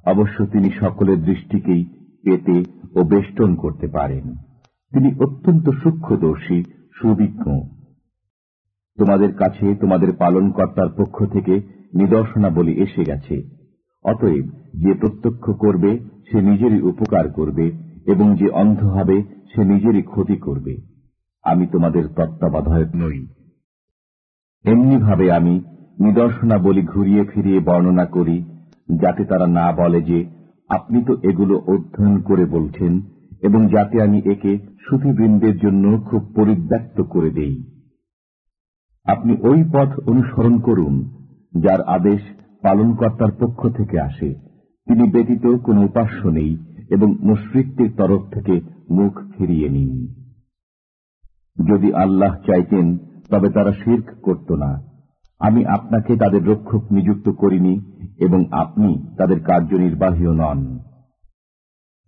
অবশ্য তিনি সকলের দৃষ্টিকেই পেতে ও বেষ্টন করতে পারেন। তিনি অত্যন্ত সূক্ষ্মদর্শী, সুবিজ্ঞ। তোমাদের কাছে তোমাদের পালনকর্তার পক্ষ থেকে নিদর্শনাবলী এসে গেছে। অতএব যে প্রত্যক্ষ করবে, সে নিজেরই উপকার করবে, এবং যে অন্ধ হবে, সে নিজেরই ক্ষতি করবে। আমি তোমাদের তত্ত্বাবধায়ক নই। এমনিভাবে আমি নিদর্শনাবলী ঘুরিয়ে ফিরিয়ে বর্ণনা করি, যাতে তারা না বলে যে, আপনি তো এগুলো অধ্যয়ন করে বলছেন, এবং যাতে আমি একে সুতিবৃন্দের জন্য খুব পরিব্যক্ত করে দেই। আপনি ওই পথ অনুসরণ করুন, যার আদেশ পালনকর্তার পক্ষ থেকে আসে। তিনি ব্যতীত কোন উপাস্য নেই, এবং মুশ্রিকদের তরফ থেকে মুখ ফিরিয়ে নিন। যদি আল্লাহ চাইতেন, তবে তারা শির্ক করত না। আমি আপনাকে তাদের রক্ষক নিযুক্ত করিনি এবং আপনি তাদের কার্যনির্বাহীও নন।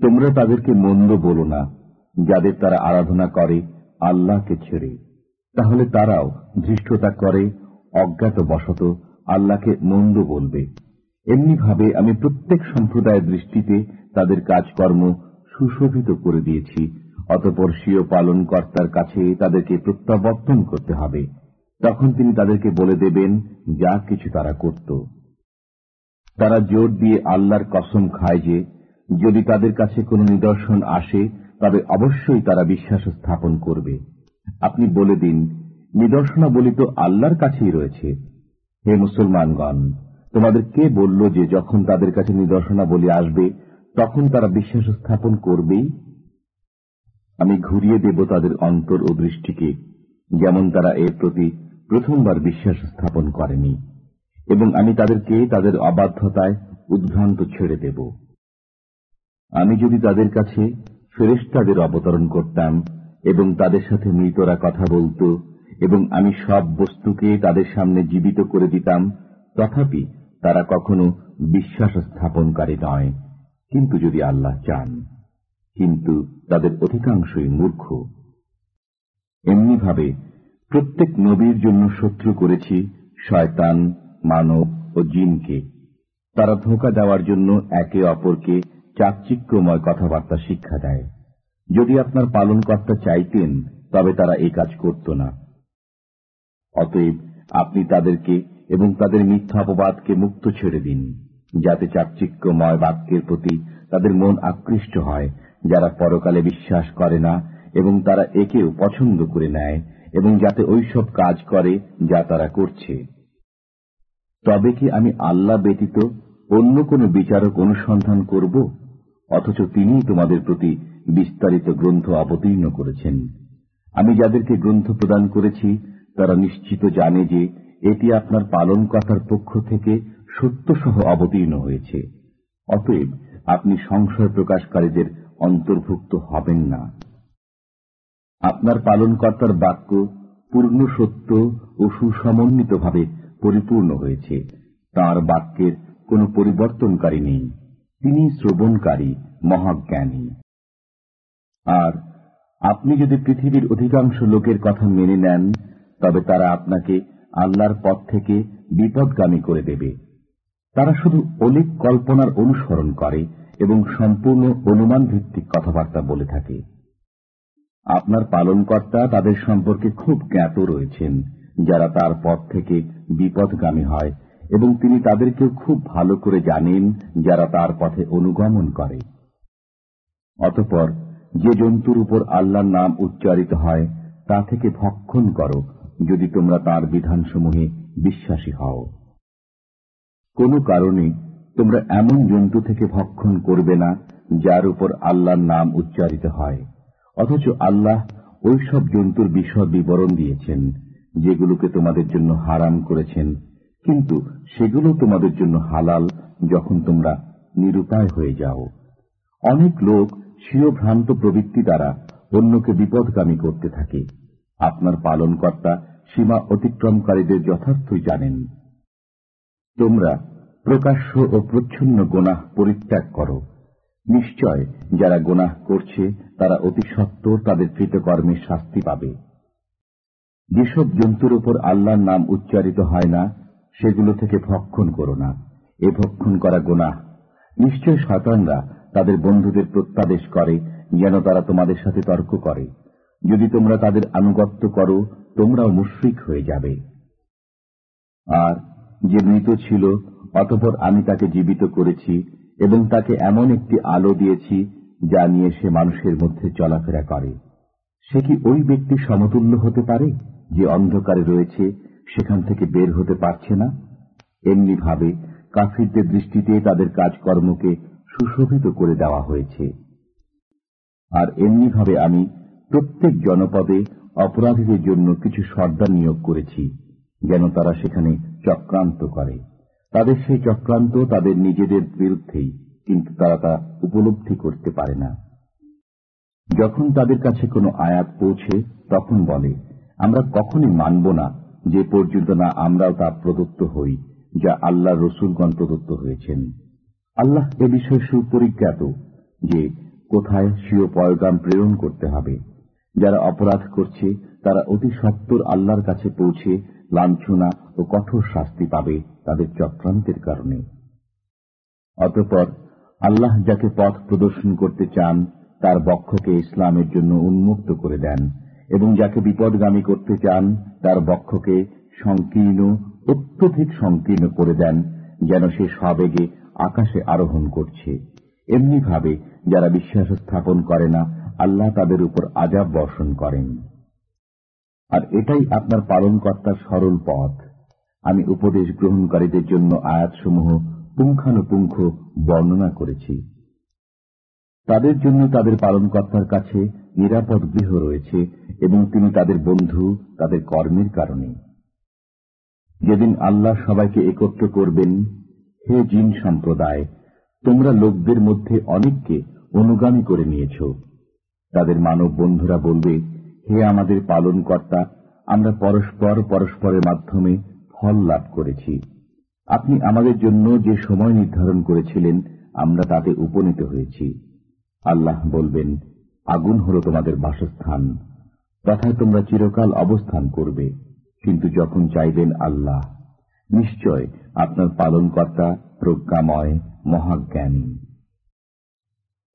তোমরা তাদেরকে মন্দ বলো না, যাদের তারা আরাধনা করে, আল্লাহকে ছেড়ে। তাহলে তারাও ধৃষ্টতা করে অজ্ঞাত বশত আল্লাহকে মন্দ বলবে। এমনিভাবে আমি প্রত্যেক সম্প্রদায়ের দৃষ্টিতে তাদের কাজকর্ম সুশোভিত করে দিয়েছি, অতপর স্বীয় পালনকর্তার কাছে তাদেরকে প্রত্যাবর্তন করতে হবে। তখন তিনি তাদেরকে বলে দেবেন, যা কিছু তারা করত। তারা জোর দিয়ে আল্লাহর কসম খায় যে, যদি তাদের কাছে কোনো নিদর্শন আসে, তবে অবশ্যই তারা বিশ্বাস স্থাপন করবে। আপনি বলে দিন, নিদর্শনাবলী তো আল্লাহর কাছেই রয়েছে। হে মুসলমানগণ, তোমাদের কে বলল যে যখন তাদের কাছে নিদর্শনাবলী আসবে, তখন তারা বিশ্বাস স্থাপন করবেই? আমি ঘুরিয়ে দেব তাদের অন্তর ও দৃষ্টিকে, যেমন তারা এর প্রতি প্রথমবার বিশ্বাস স্থাপন করেনি, এবং আমি তাদেরকে তাদের অবাধ্যতায় উদ্ভ্রান্ত ছেড়ে দেব। আমি যদি তাদের কাছে ফেরেস্তাদের অবতরণ করতাম এবং তাদের সাথে মৃতরা কথা বলত এবং আমি সব বস্তুকে তাদের সামনে জীবিত করে দিতাম, তথাপি তারা কখনো বিশ্বাস স্থাপনকারী নয়, কিন্তু যদি আল্লাহ চান, কিন্তু তাদের অধিকাংশই মূর্খ। এমনিভাবে প্রত্যেক নবীর জন্য শত্রু করেছি শয়তান, মানব ও জিনকে। তারা ধোঁকা দেওয়ার জন্য একে অপরকে চাকচিক্যময় কথাবার্তা শিক্ষা দেয়। যদি আপনার পালনকর্তা চাইতেন, তবে তারা এই কাজ করত না। অতএব আপনি তাদেরকে এবং তাদের মিথ্যা অপবাদকে মুক্ত ছেড়ে দিন, যাতে চাকচিক্যময় বাক্যের প্রতি তাদের মন আকৃষ্ট হয়, যারা পরকালে বিশ্বাস করে না এবং তারা একেও পছন্দ করে নেয় এবং যাতে ওইসব কাজ করে যা তারা করছে। তবে কি আমি আল্লাহ ব্যতীত অন্য কোন বিচারক অনুসন্ধান করব? অথচ তিনি তোমাদের প্রতি বিস্তারিত গ্রন্থ অবতীর্ণ করেছেন। আমি যাদেরকে গ্রন্থ প্রদান করেছি, তারা নিশ্চিত জানে যে এটি আপনার পালন কথার পক্ষ থেকে সত্যসহ অবতীর্ণ হয়েছে। অতএব আপনি সংশয় প্রকাশকারীদের অন্তর্ভুক্ত হবেন না। আপনার পালনকর্তার বাক্য পূর্ণ সত্য ও সুসমন্বিতভাবে পরিপূর্ণ হয়েছে। তার বাক্যের কোন পরিবর্তনকারী নেই। তিনি শ্রবণকারী, মহাজ্ঞানী। আর আপনি যদি পৃথিবীর অধিকাংশ লোকের কথা মেনে নেন, তবে তারা আপনাকে আল্লাহর পথ থেকে বিপদগামী করে দেবে। তারা শুধু অলিক কল্পনার অনুসরণ করে এবং সম্পূর্ণ অনুমান ভিত্তিক কথাবার্তা বলে থাকে। আপনার পালনকর্তা তাদের সম্পর্কে খুব জ্ঞাত রয়েছেন, যারা তার পথ থেকে বিপদগামী হয়, এবং তিনি তাদেরকেও খুব ভালো করে জানেন যারা তার পথে অনুগমন করে। অতপর যে জন্তুর উপর আল্লাহর নাম উচ্চারিত হয়, তা থেকে ভক্ষণ করো, যদি তোমরা তার বিধানসমূহে বিশ্বাসী হও। কোন কারণে তোমরা এমন জন্তু থেকে ভক্ষণ করবে না, যার উপর আল্লাহর নাম উচ্চারিত হয়। অথচ আল্লাহ ওই সব জন্তুর বিশদ বিবরণ দিয়েছেন, যেগুলোকে তোমাদের জন্য হারাম করেছেন। কিন্তু সেগুলো তোমাদের জন্য হালাল যখন তোমরা নিরুপায় হয়ে যাও। অনেক লোক স্বীয় ভ্রান্ত প্রবৃত্তি দ্বারা অন্যকে বিপদগামী করতে থাকে। আপনার পালনকর্তা সীমা অতিক্রমকারীদের যথার্থই জানেন। তোমরা প্রকাশ্য ও প্রচ্ছন্ন গোনাহ পরিত্যাগ করো। নিশ্চয় যারা গোনাহ করছে, তারা অতি সত্তর তাদের কৃতকর্মের শাস্তি পাবে। যেসব জন্তুর উপর আল্লাহর নাম উচ্চারিত হয় না, সেগুলো থেকে ভক্ষণ করো না। এ ভক্ষণ করা গোনাহ। নিশ্চয় শতানরা তাদের বন্ধুদের প্রত্যাদেশ করে, যেন তারা তোমাদের সাথে তর্ক করে। যদি তোমরা তাদের আনুগত্য করো, তোমরাও মুশ্রিক হয়ে যাবে। আর যে মৃত ছিল, অতপর আমি তাকে জীবিত করেছি এবং তাকে এমন একটি আলো দিয়েছি যা নিয়ে সে মানুষের মধ্যে চলাফেরা করে। সে কি ওই ব্যক্তি সমতুল্য হতে পারে, যে অন্ধকারে রয়েছে, সেখান থেকে বের হতে পারছে না? এমনি ভাবে কাফিরদের দৃষ্টিতে তাদের কাজকর্মকে সুশোভিত করে দেওয়া হয়েছে। আর এমনিভাবে আমি প্রত্যেক জনপদে অপরাধীদের জন্য কিছু সর্দার নিয়োগ করেছি, যেন তারা সেখানে চক্রান্ত করে। তাদের সেই চক্রান্ত তাদের নিজেদের বিরুদ্ধেই, কিন্তু তারা তা উপলব্ধি করতে পারে না। যখন তাদের কাছে কোনো আয়াত পৌঁছে, তখন বলে, আমরা কখনই মানব না যে পর্যন্ত না আমরাও তা প্রদত্ত হই, যা আল্লাহ রসুলগণ প্রদত্ত হয়েছেন। আল্লাহ এ বিষয়ে সুপরিজ্ঞাত যে কোথায় স্বীয় পয়গাম প্রেরণ করতে হবে। যারা অপরাধ করছে, তারা অতি সত্তর আল্লাহর কাছে পৌঁছে লাঞ্ছনা ও কঠোর শাস্তি পাবে তাদের চক্রান্তের কারণে। অতপর আল্লাহ যাকে পথ প্রদর্শন করতে চান, তার বক্ষকে ইসলামের জন্য উন্মুক্ত করে দেন এবং যাকে বিপদগামী করতে চান, তার বক্ষকে সংকীর্ণ, অত্যধিক সংকীর্ণ করে দেন যেন সে সবেগে আকাশে আরোহণ করছে। এমনিভাবে যারা বিশ্বাস স্থাপন করে না, আল্লাহ তাদের উপর আজাব বর্ষণ করেন। আর এটাই আপনার পালনকর্তার সরল পথ। আমি উপদেশ গ্রহণকারীদের জন্য আয়াতসমূহ পুঙ্খানুপুঙ্খ বর্ণনা করেছি। তাদের জন্য তাদের পালনকর্তার কাছে নিরাপদ গৃহ রয়েছে এবং তিনি তাদের বন্ধু, তাদের কর্মের কারণে। যেদিন আল্লাহ সবাইকে একত্র করবেন, হে জিন সম্প্রদায়, তোমরা লোকদের মধ্যে অনেককে অনুগামী করে নিয়েছ। তাদের মানব বন্ধুরা বলবে হে আমাদের পালনকর্তা, আমরা পরস্পর পরস্পরের মাধ্যমে ফল লাভ করেছি। আপনি আমাদের জন্য যে সময় নির্ধারণ করেছিলেন, আমরা তাতে উপনীত হয়েছি। আল্লাহ বলবেন, আগুন হল তোমাদের বাসস্থান, তথায় তোমরা চিরকাল অবস্থান করবে। কিন্তু যখন চাইবেন আল্লাহ, নিশ্চয় আপনার পালনকর্তা প্রজ্ঞাময়, মহাজ্ঞানী।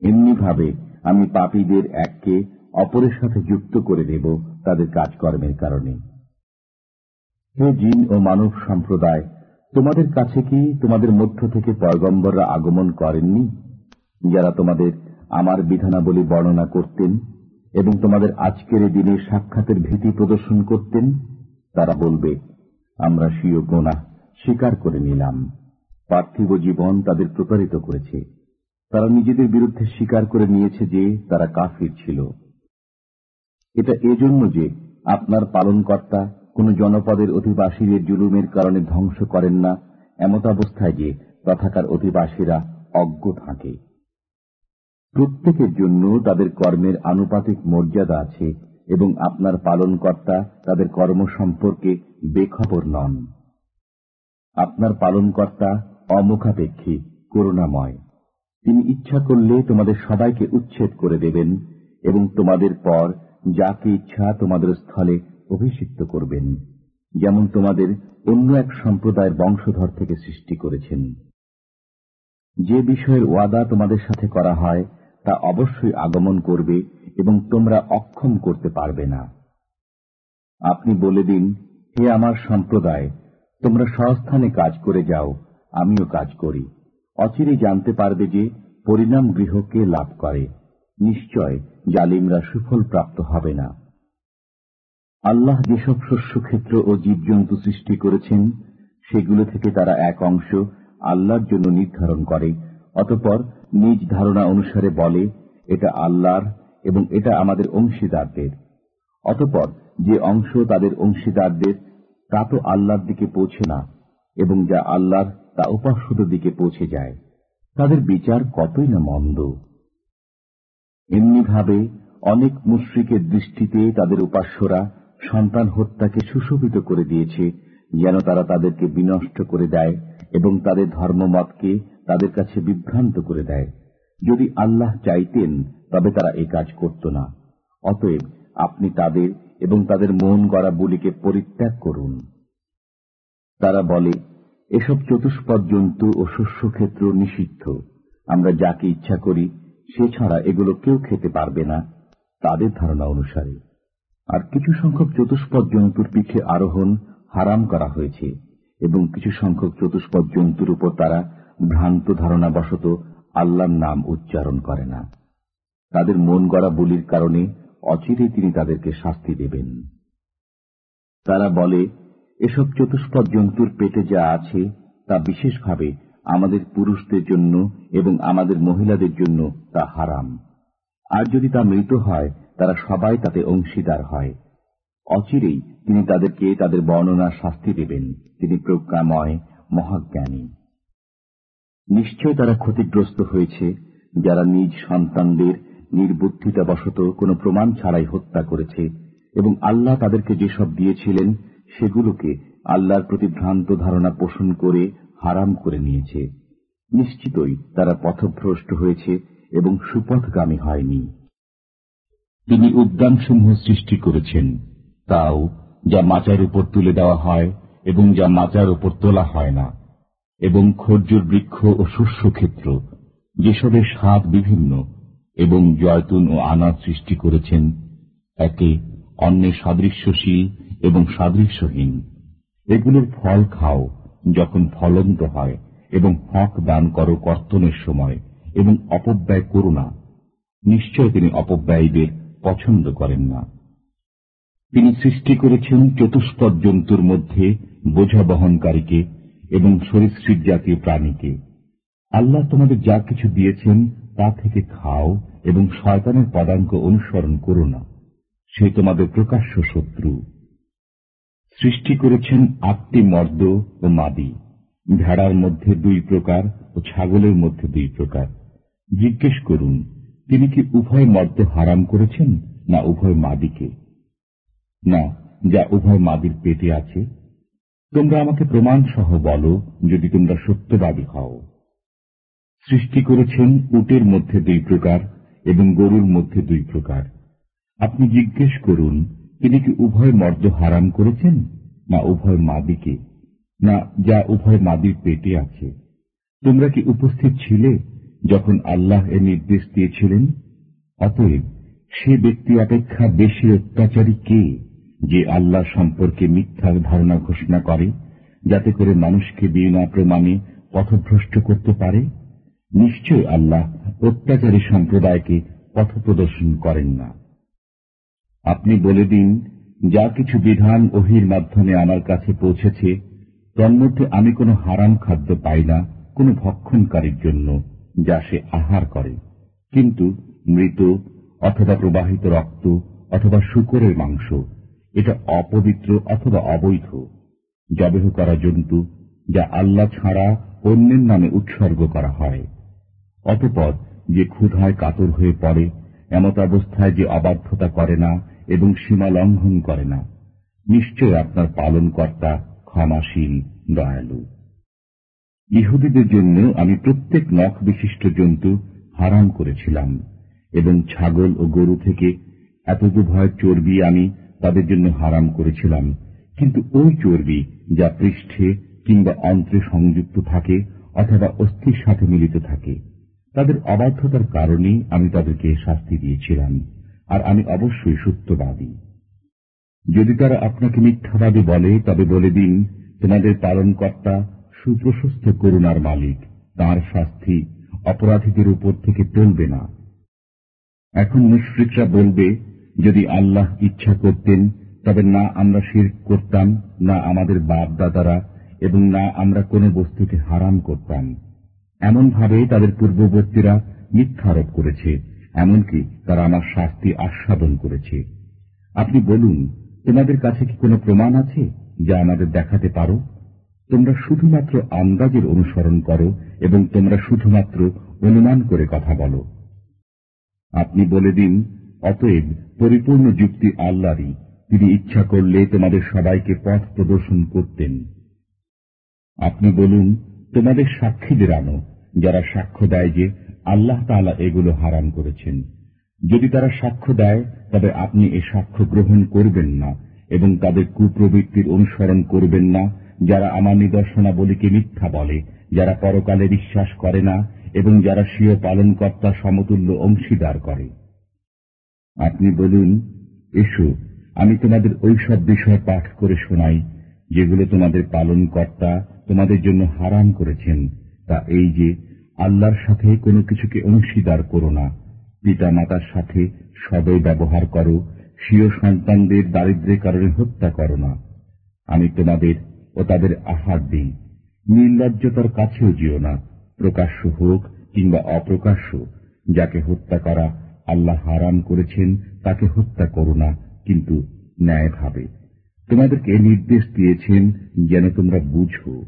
এমনিভাবে আমি পাপীদের এককে অপরের সাথে যুক্ত করে দেব তাদের কাজকর্মের কারণে। হে জিন ও মানব সম্প্রদায়, তোমাদের কাছে কি তোমাদের মধ্য থেকে পয়গম্বররা আগমন করেননি, যারা তোমাদের আমার বিধানাবলী বর্ণনা করতেন এবং তোমাদের আজকের দিনে সাক্ষাতের ভীতি প্রদর্শন করতেন? তারা বলবে, আমরা স্বীয় গোনা স্বীকার করে নিলাম। পার্থিব জীবন তাদের প্রতারিত করেছে। তারা নিজেদের বিরুদ্ধে স্বীকার করে নিয়েছে যে তারা কাফির ছিল। এটা এজন্য যে আপনার পালনকর্তা কোন জনপদের অধিবাসীদের জুলুমের কারণে ধ্বংস করেন না, এমত অবস্থায় যে তথাকার অধিবাসীরা অজ্ঞ থাকে। প্রত্যেকের জন্য তাদের কর্মের আনুপাতিক মর্যাদা আছে এবং আপনার পালনকর্তা তাদের কর্ম সম্পর্কে বেখবর নন। আপনার পালনকর্তা অমুখাপেক্ষী, করুণাময়। তিনি ইচ্ছা করলে তোমাদের সবাইকে উচ্ছেদ করে দেবেন এবং তোমাদের পর যাকে ইচ্ছা তোমাদের স্থলে অভিষিক্ত করবেন, যেমন তোমাদের অন্য এক সম্প্রদায়ের বংশধর থেকে সৃষ্টি করেছেন। যে বিষয়ের ওয়াদা তোমাদের সাথে করা হয়, তা অবশ্যই আগমন করবে এবং তোমরা অক্ষম করতে পারবে না। আপনি বলে দিন, হে আমার সম্প্রদায়, তোমরা সস্থানে কাজ করে যাও, আমিও কাজ করি। অচিরে জানতে পারবে যে পরিণাম গৃহকে লাভ করে। নিশ্চয় জালিমরা সুফল প্রাপ্ত হবে না। আল্লাহ যেসব শস্যক্ষেত্র ও জীবজন্তু সৃষ্টি করেছেন, সেগুলো থেকে তারা এক অংশ আল্লাহর জন্য নির্ধারণ করে, অতপর নিজ ধারণা অনুসারে বলে, এটা আল্লাহর এবং এটা আমাদের অংশীদারদের। অতপর যে অংশ তাদের অংশীদারদের, তা তো আল্লাহর দিকে পৌঁছে না, এবং যা আল্লাহর তা উপাস্যদের দিকে পৌঁছে যায়। তাদের বিচার কতই না মন্দ। এমনিভাবে অনেক মুশ্রিকের দৃষ্টিতে তাদের উপাস্যরা সন্তান হত্যাকে সুশোভিত করে দিয়েছে, যেন তারা তাদেরকে বিনষ্ট করে দেয় এবং তাদের ধর্মমতকে তাদের কাছে বিভ্রান্ত করে দেয়। যদি আল্লাহ চাইতেন, তবে তারা এ কাজ করত না। অতএব আপনি তাদের এবং তাদের মন গড়া বলিকে পরিত্যাগ করুন। তারা বলে, এসব চতুষ্পদ জন্তু ও শস্যক্ষেত্র নিষিদ্ধ। আমরা যাকে ইচ্ছা করি সে ছাড়া এগুলো কেউ খেতে পারবে না, তাদের ধারণা অনুসারে। আর কিছু সংখ্যক চতুষ্পদ জন্তুর পিঠে আরোহণ হারাম করা হয়েছে, এবং কিছু সংখ্যক চতুষ্পদ জন্তুর উপর তারা ভ্রান্ত ধারণা বশত আল্লাহর নাম উচ্চারণ করে না। তাদের মন গড়া বলির কারণে অচিরে তিনি তাদেরকে শাস্তি দেবেন। তারা বলে, এসব চতুষ্পদ জন্তুর পেটে যা আছে, তা বিশেষভাবে আমাদের পুরুষদের জন্য এবং আমাদের মহিলাদের জন্য তা হারাম। আর যদি তা মৃত হয়, তারা সবাই তাতে অংশীদার হয়। অচিরেই তিনি তাদেরকে তাদের বর্ণনা শাস্তি দেবেন। তিনি প্রজ্ঞাময়, মহাজ্ঞানী। নিশ্চয় তারা ক্ষতিগ্রস্ত হয়েছে, যারা নিজ সন্তানদের নির্বুদ্ধিতাবশত কোনো প্রমাণ ছাড়াই হত্যা করেছে, এবং আল্লাহ তাদেরকে যেসব দিয়েছিলেন, সেগুলোকে আল্লাহর প্রতি ভ্রান্ত ধারণা পোষণ করে হারাম করে নিয়েছে। নিশ্চিতই তারা পথভ্রষ্ট হয়েছে এবং সুপথগামী হয়নি। তিনি উদ্যানসমূহ সৃষ্টি করেছেন, তাও যা মাচার উপর তুলে দেওয়া হয় এবং যা মাচার উপর তোলা হয় না। এবং খর্জুর বৃক্ষ ও শস্য ক্ষেত্র যেসবের স্বাদ বিভিন্ন এবং জয়তুন ও আনার সৃষ্টি করেছেন, একে অন্যের সাদৃশ্যশীল এবং সাদৃশ্যহীন। এগুলোর ফল খাও। যখন ফলন্ত হয় এবং হক দান করো কর্তনের সময় এবং অপব্যয় করো না, নিশ্চয় তিনি অপব্যয়ীদের পছন্দ করেন না। তিনি সৃষ্টি করেছেন চতুষ্পদ জন্তুর মধ্যে বোঝা বহনকারীকে এবং সরীসৃপ জাতীয় প্রাণীকে। আল্লাহ তোমাদের যা কিছু দিয়েছেন তা থেকে খাও এবং শয়তানের পদাঙ্ক অনুসরণ করো না। সে তোমাদের প্রকাশ্য শত্রু। সৃষ্টি করেছেন আটটি মর্দ ও মাদি। ভেড়ার মধ্যে দুই প্রকার ও ছাগলের মধ্যে দুই প্রকার। জিজ্ঞেস করুন, তিনি কি উভয় মর্দ হারাম করেছেন না উভয় মাদিকে? না, যা উভয় মাদির পেটে আছে। তোমরা আমাকে প্রমাণ সহ বলো, যদি তোমরা সত্যবাদী হও। সৃষ্টি করেছেন উটের মধ্যে দুই প্রকার এবং গরুর মধ্যে দুই প্রকার। আপনি জিজ্ঞেস করুন তিনি কি উভয় মর্দ হারাম করেছেন? না উভয় মাদিকে? না যা উভয় মাদির পেটে আছে। তোমরা কি উপস্থিত ছিলে যখন আল্লাহ এ নির্দেশ দিয়েছিলেন? অতএব সে ব্যক্তি অপেক্ষা বেশি অত্যাচারী কে যে আল্লাহ সম্পর্কে মিথ্যা ধারণা ঘোষণা করে, যাতে করে মানুষকে বিনা প্রমাণে পথভ্রষ্ট করতে পারে? নিশ্চয় আল্লাহ অত্যাচারী সম্প্রদায়কে পথ প্রদর্শন করেন না। আপনি বলে দিন, যা কিছু বিধান ওহির মাধ্যমে আমার কাছে পৌঁছেছে, তন্মধ্যে আমি কোনো হারাম খাদ্য পাই না, কোনো ভক্ষণকারীর জন্য, যা সে আহার করে। কিন্তু মৃত অথবা প্রবাহিত রক্ত অথবা শুকরের মাংস, এটা অপবিত্র অথবা অবৈধ। জবেহ করা জন্তু, যা আল্লাহ ছাড়া অন্যের নামে উৎসর্গ করা হয়। অতপর যে ক্ষুধায় কাতর হয়ে পড়ে এমত অবস্থায় যে অবাধ্যতা করে না এবং সীমা লঙ্ঘন করে না, নিশ্চয় আপনার পালন কর্তা ক্ষমাশীল, দয়ালু। ইহুদিদের জন্য আমি প্রত্যেক নখ বিশিষ্ট জন্তু হারাম করেছিলাম এবং ছাগল ও গরু থেকে এতদু ভয় চর্বি আমি তাদের জন্য হারাম করেছিলাম। কিন্তু ওই চর্বি যা পৃষ্ঠে কিংবা অন্ত্রে সংযুক্ত থাকে অথবা অস্থির সাথে মিলিত থাকে তাদের অবাধ্যতার কারণেই আমি তাদেরকে শাস্তি দিয়েছিলাম, আর আমি অবশ্যই সত্যবাদী। যদি তারা আপনাকে মিথ্যাবাদী বলে, তবে বলে দিন, তোমাদের পালনকর্তা সুপ্রশস্ত করুণার মালিক, তার শাস্তি অপরাধীদের উপর থেকে টলবে না। এখন মুশ্রিকরা বলবে, যদি আল্লাহ ইচ্ছা করতেন, তবে না আমরা শির করতাম, না আমাদের বাপ দাদারা এবং না আমরা কোনো বস্তুকে হারাম করতাম। এমনভাবে তাদের পূর্ববর্তীরা মিথ্যারোপ করেছে, এমনকি তারা আমার শাস্তি আস্বাদন করেছে। আপনি বলুন, তোমাদের কাছে কি কোনো প্রমাণ আছে যা আমাদের দেখাতে পারো? তোমরা শুধুমাত্র আন্দাজের অনুসরণ করো এবং তোমরা শুধুমাত্র অনুমান করে কথা বলো। আপনি বলে দিন, অতএব পরিপূর্ণ যুক্তি আল্লাহরই। তিনি ইচ্ছা করলে তোমাদের সবাইকে পথ প্রদর্শন করতেন। আপনি বলুন তোমাদের সাক্ষীদের আনো, যারা সাক্ষ্য দেয় যে আল্লাহ তালা এগুলো হারাম করেছেন। যদি তারা সাক্ষ্য দেয়, তবে আপনি এ সাক্ষ্য গ্রহণ করবেন না এবং তাদের কুপ্রবৃত্তির অনুসরণ করবেন না, যারা আমার নিদর্শনাবলীকে মিথ্যা বলে, যারা পরকালে বিশ্বাস করে না এবং যারা স্বীয় পালনকর্তা সমতুল্য অংশীদার করে। আপনি বলুন, এসো, আমি তোমাদের ওই সব বিষয় পাঠ করে শোনাই যেগুলো তোমাদের পালন কর্তা তোমাদের জন্য হারাম করেছেন, তা এই যে, আল্লাহর সাথে কোনো কিছুকে অংশীদার করো না। পিতা মাতার সাথে সদয় ব্যবহার করো, স্বীয় সন্তানদের দারিদ্রের কারণে হত্যা করো না। আমি তোমাদের ও তাদের আহার দিই। নির্লজ্জতার কাছেও যেও না, প্রকাশ্য হোক কিংবা অপ্রকাশ্য। যাকে হত্যা করা আল্লাহ হারাম করেছেন, তাকে হত্যা করো না, কিন্তু ন্যায়ভাবে। তোমাদেরকে নির্দেশ দিয়েছেন যেন তোমরা বুঝো।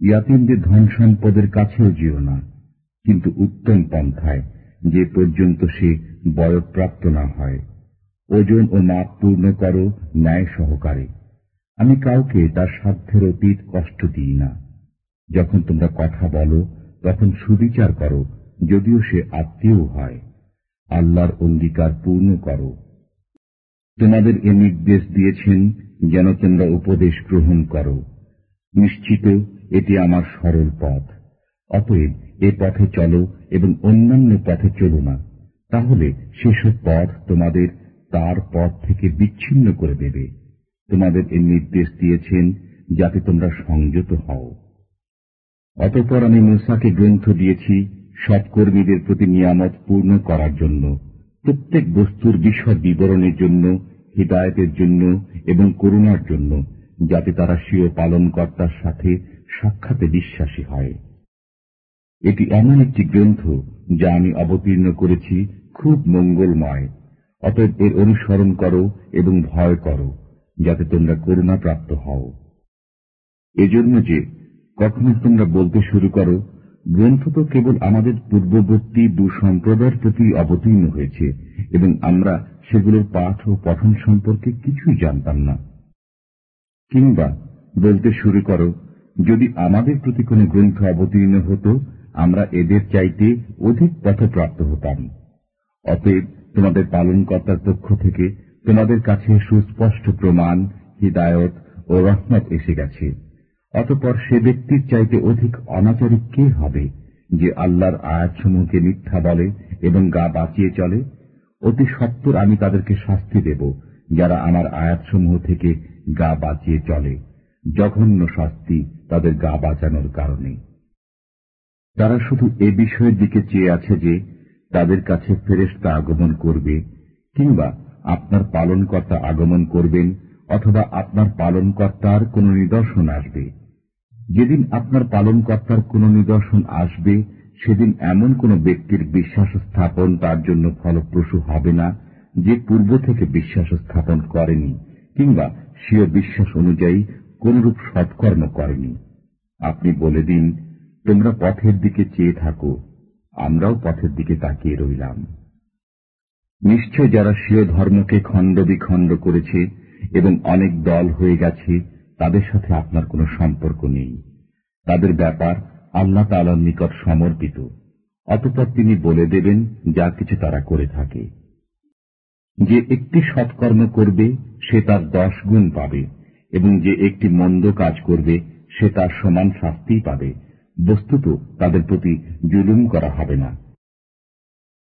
ইয়াতিমদের ধন সম্পদের কাছেও যেও না, কিন্তু উত্তম পন্থায় যে পর্যন্ত সে বয়প্রাপ্ত না হয়। ওজন ও মাপ পূর্ণ করো, ন্যায় সহকারে। আমি কাউকে তার সাধ্যের অতীত কষ্ট দিই না। যখন তোমরা কথা বলো, তখন সুবিচার করো, যদিও সে আত্মীয় হয়। আল্লাহর অঙ্গীকার পূর্ণ করো। তোমাদের এ নির্দেশ দিয়েছেন যেন তোমরা উপদেশ গ্রহণ করো। নিশ্চিত এটি আমার সরল পথ। অতএব এ পথে চলো এবং অন্যান্য পথে চলো না। তাহলে সেসব পথ তোমাদের তার পথ থেকে বিচ্ছিন্ন করে দেবে। তোমাদের এ নির্দেশ দিয়েছেন যাতে তোমরা সংযত হও। অতঃপর আমি মুসাকে গ্রন্থ দিয়েছি সব কর্মীদের প্রতি নিয়ামত পূর্ণ করার জন্য। প্রত্যেক বস্তুর বিশদ বিবরণের জন্য, হৃদায়তের জন্য এবং করুণার জন্য, যাতে তারা স্বীয় পালনকর্তার সাথে সাক্ষাতে বিশ্বাসী হয়। এটি এমন একটি গ্রন্থ যা আমি অবতীর্ণ করেছি খুব মঙ্গলময়। অতএব এর অনুসরণ করো এবং ভয় করো, যাতে তোমরা করুণা প্রাপ্ত হও। এজন্য যে, কখনো তোমরা বলতে শুরু করো গ্রন্থ তো কেবল আমাদের পূর্ববর্তী দু সম্প্রদায়ের প্রতি অবতীর্ণ হয়েছে, এবং আমরা সেগুলোর পাঠ ও পঠন সম্পর্কে কিছুই জানতাম না। কিংবা বলতে শুরু করো, যদি আমাদের প্রতি কোনো গ্রন্থ অবতীর্ণ হতো, আমরা এদের চাইতে অধিক পথপ্রাপ্ত হতাম। অতএব তোমাদের পালনকর্তার পক্ষ থেকে তোমাদের কাছে সুস্পষ্ট প্রমাণ, হৃদায়ত ও রহমত এসে গেছে। অতপর সে ব্যক্তির চাইতে অধিক অনাচারিক কে হবে যে আল্লাহর আয়াতসমূহকে মিথ্যা বলে এবং গা বাঁচিয়ে চলে? অতি সত্তর আমি তাদেরকে শাস্তি দেব, যারা আমার আয়াতসমূহ থেকে গা বাঁচিয়ে চলে। জঘন্য শাস্তি তাদের গা বাঁচানোর কারণে। তারা শুধু এ বিষয়ের দিকে চেয়ে আছে যে, তাদের কাছে ফেরেস্তা আগমন করবে, কিংবা আপনার পালনকর্তা আগমন করবেন অথবা আপনার পালনকর্তার কোন নিদর্শন আসবে। যেদিন আপনার পালনকর্তার কোন নিদর্শন আসবে, সেদিন এমন কোন ব্যক্তির বিশ্বাস স্থাপন তার জন্য ফলপ্রসূ হবে না যে পূর্ব থেকে বিশ্বাস স্থাপন করেনি, কিংবা স্বীয় বিশ্বাস অনুযায়ী কোনরূপ সৎকর্ম করেনি। আপনি বলে দিন, তোমরা পথের দিকে চেয়ে থাকো, আমরাও পথের দিকে তাকিয়ে রইলাম। নিশ্চয় যারা স্বীয় ধর্মকে খণ্ড বিখণ্ড করেছে এবং অনেক দল হয়ে গেছে, তাদের সাথে আপনার কোনো সম্পর্ক নেই। তাদের ব্যাপার আল্লাহ তালার নিকট সমর্পিত। অতপর তিনি বলে দেবেন, যা কিছু তারা করে থাকে। যে একটি সৎকর্ম করবে, সে তার দশ গুণ পাবে, এবং যে একটি মন্দ কাজ করবে, সে তার সমান শাস্তিই পাবে। বস্তুত তাদের প্রতি জুলুম করা হবে না।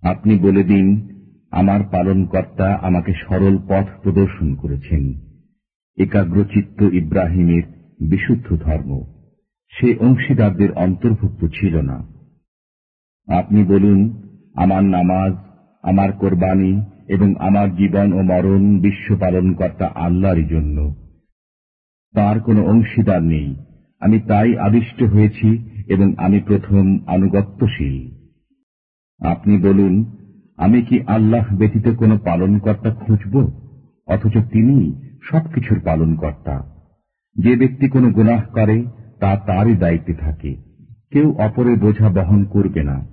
আপনি বলে দিন আমার পালনকর্তা আমাকে সরল পথ প্রদর্শন করেছেন। একাগ্রচিত্ত ইব্রাহিমের বিশুদ্ধ ধর্ম, সে অংশীদারদের অন্তর্ভুক্ত ছিল না। আপনি বলুন, আমার নামাজ, আমার কোরবানি এবং আমার জীবন ও মরণ বিশ্ব পালনকর্তা আল্লাহরই জন্য। তার কোনো অংশীদার নেই। আমি তাই আদিষ্ট হয়েছি এবং আমি প্রথম আনুগত্যশীল। আপনি বলুন আমি কি আল্লাহ ব্যতীত কোনো পালনকর্তা খুঁজব? অথচ তিনি সবকিছুর পালনকর্তা। যে ব্যক্তি কোনো গুনাহ করে, তা তারই দায়িত্বে থাকে। কেউ অপরের বোঝা বহন করবে না।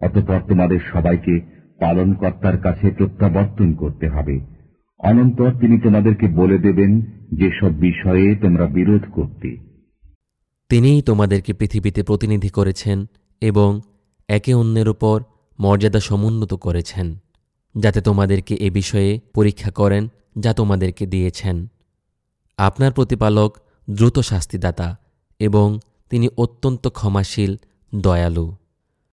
অতপর তোমাদের সবাইকে পালনকর্তার কাছে প্রত্যাবর্তন করতে হবে। অনন্তর তিনি তোমাদেরকে বলে দেবেন, যেসব বিষয়ে তোমরা বিরোধ করতে। তিনিই তোমাদেরকে পৃথিবীতে প্রতিনিধি করেছেন এবং একে অন্যের উপর মর্যাদা সমুন্নত করেছেন, যাতে তোমাদেরকে এ বিষয়ে পরীক্ষা করেন যা তোমাদেরকে দিয়েছেন। আপনার প্রতিপালক দ্রুত শাস্তিদাতা এবং তিনি অত্যন্ত ক্ষমাশীল, দয়ালু।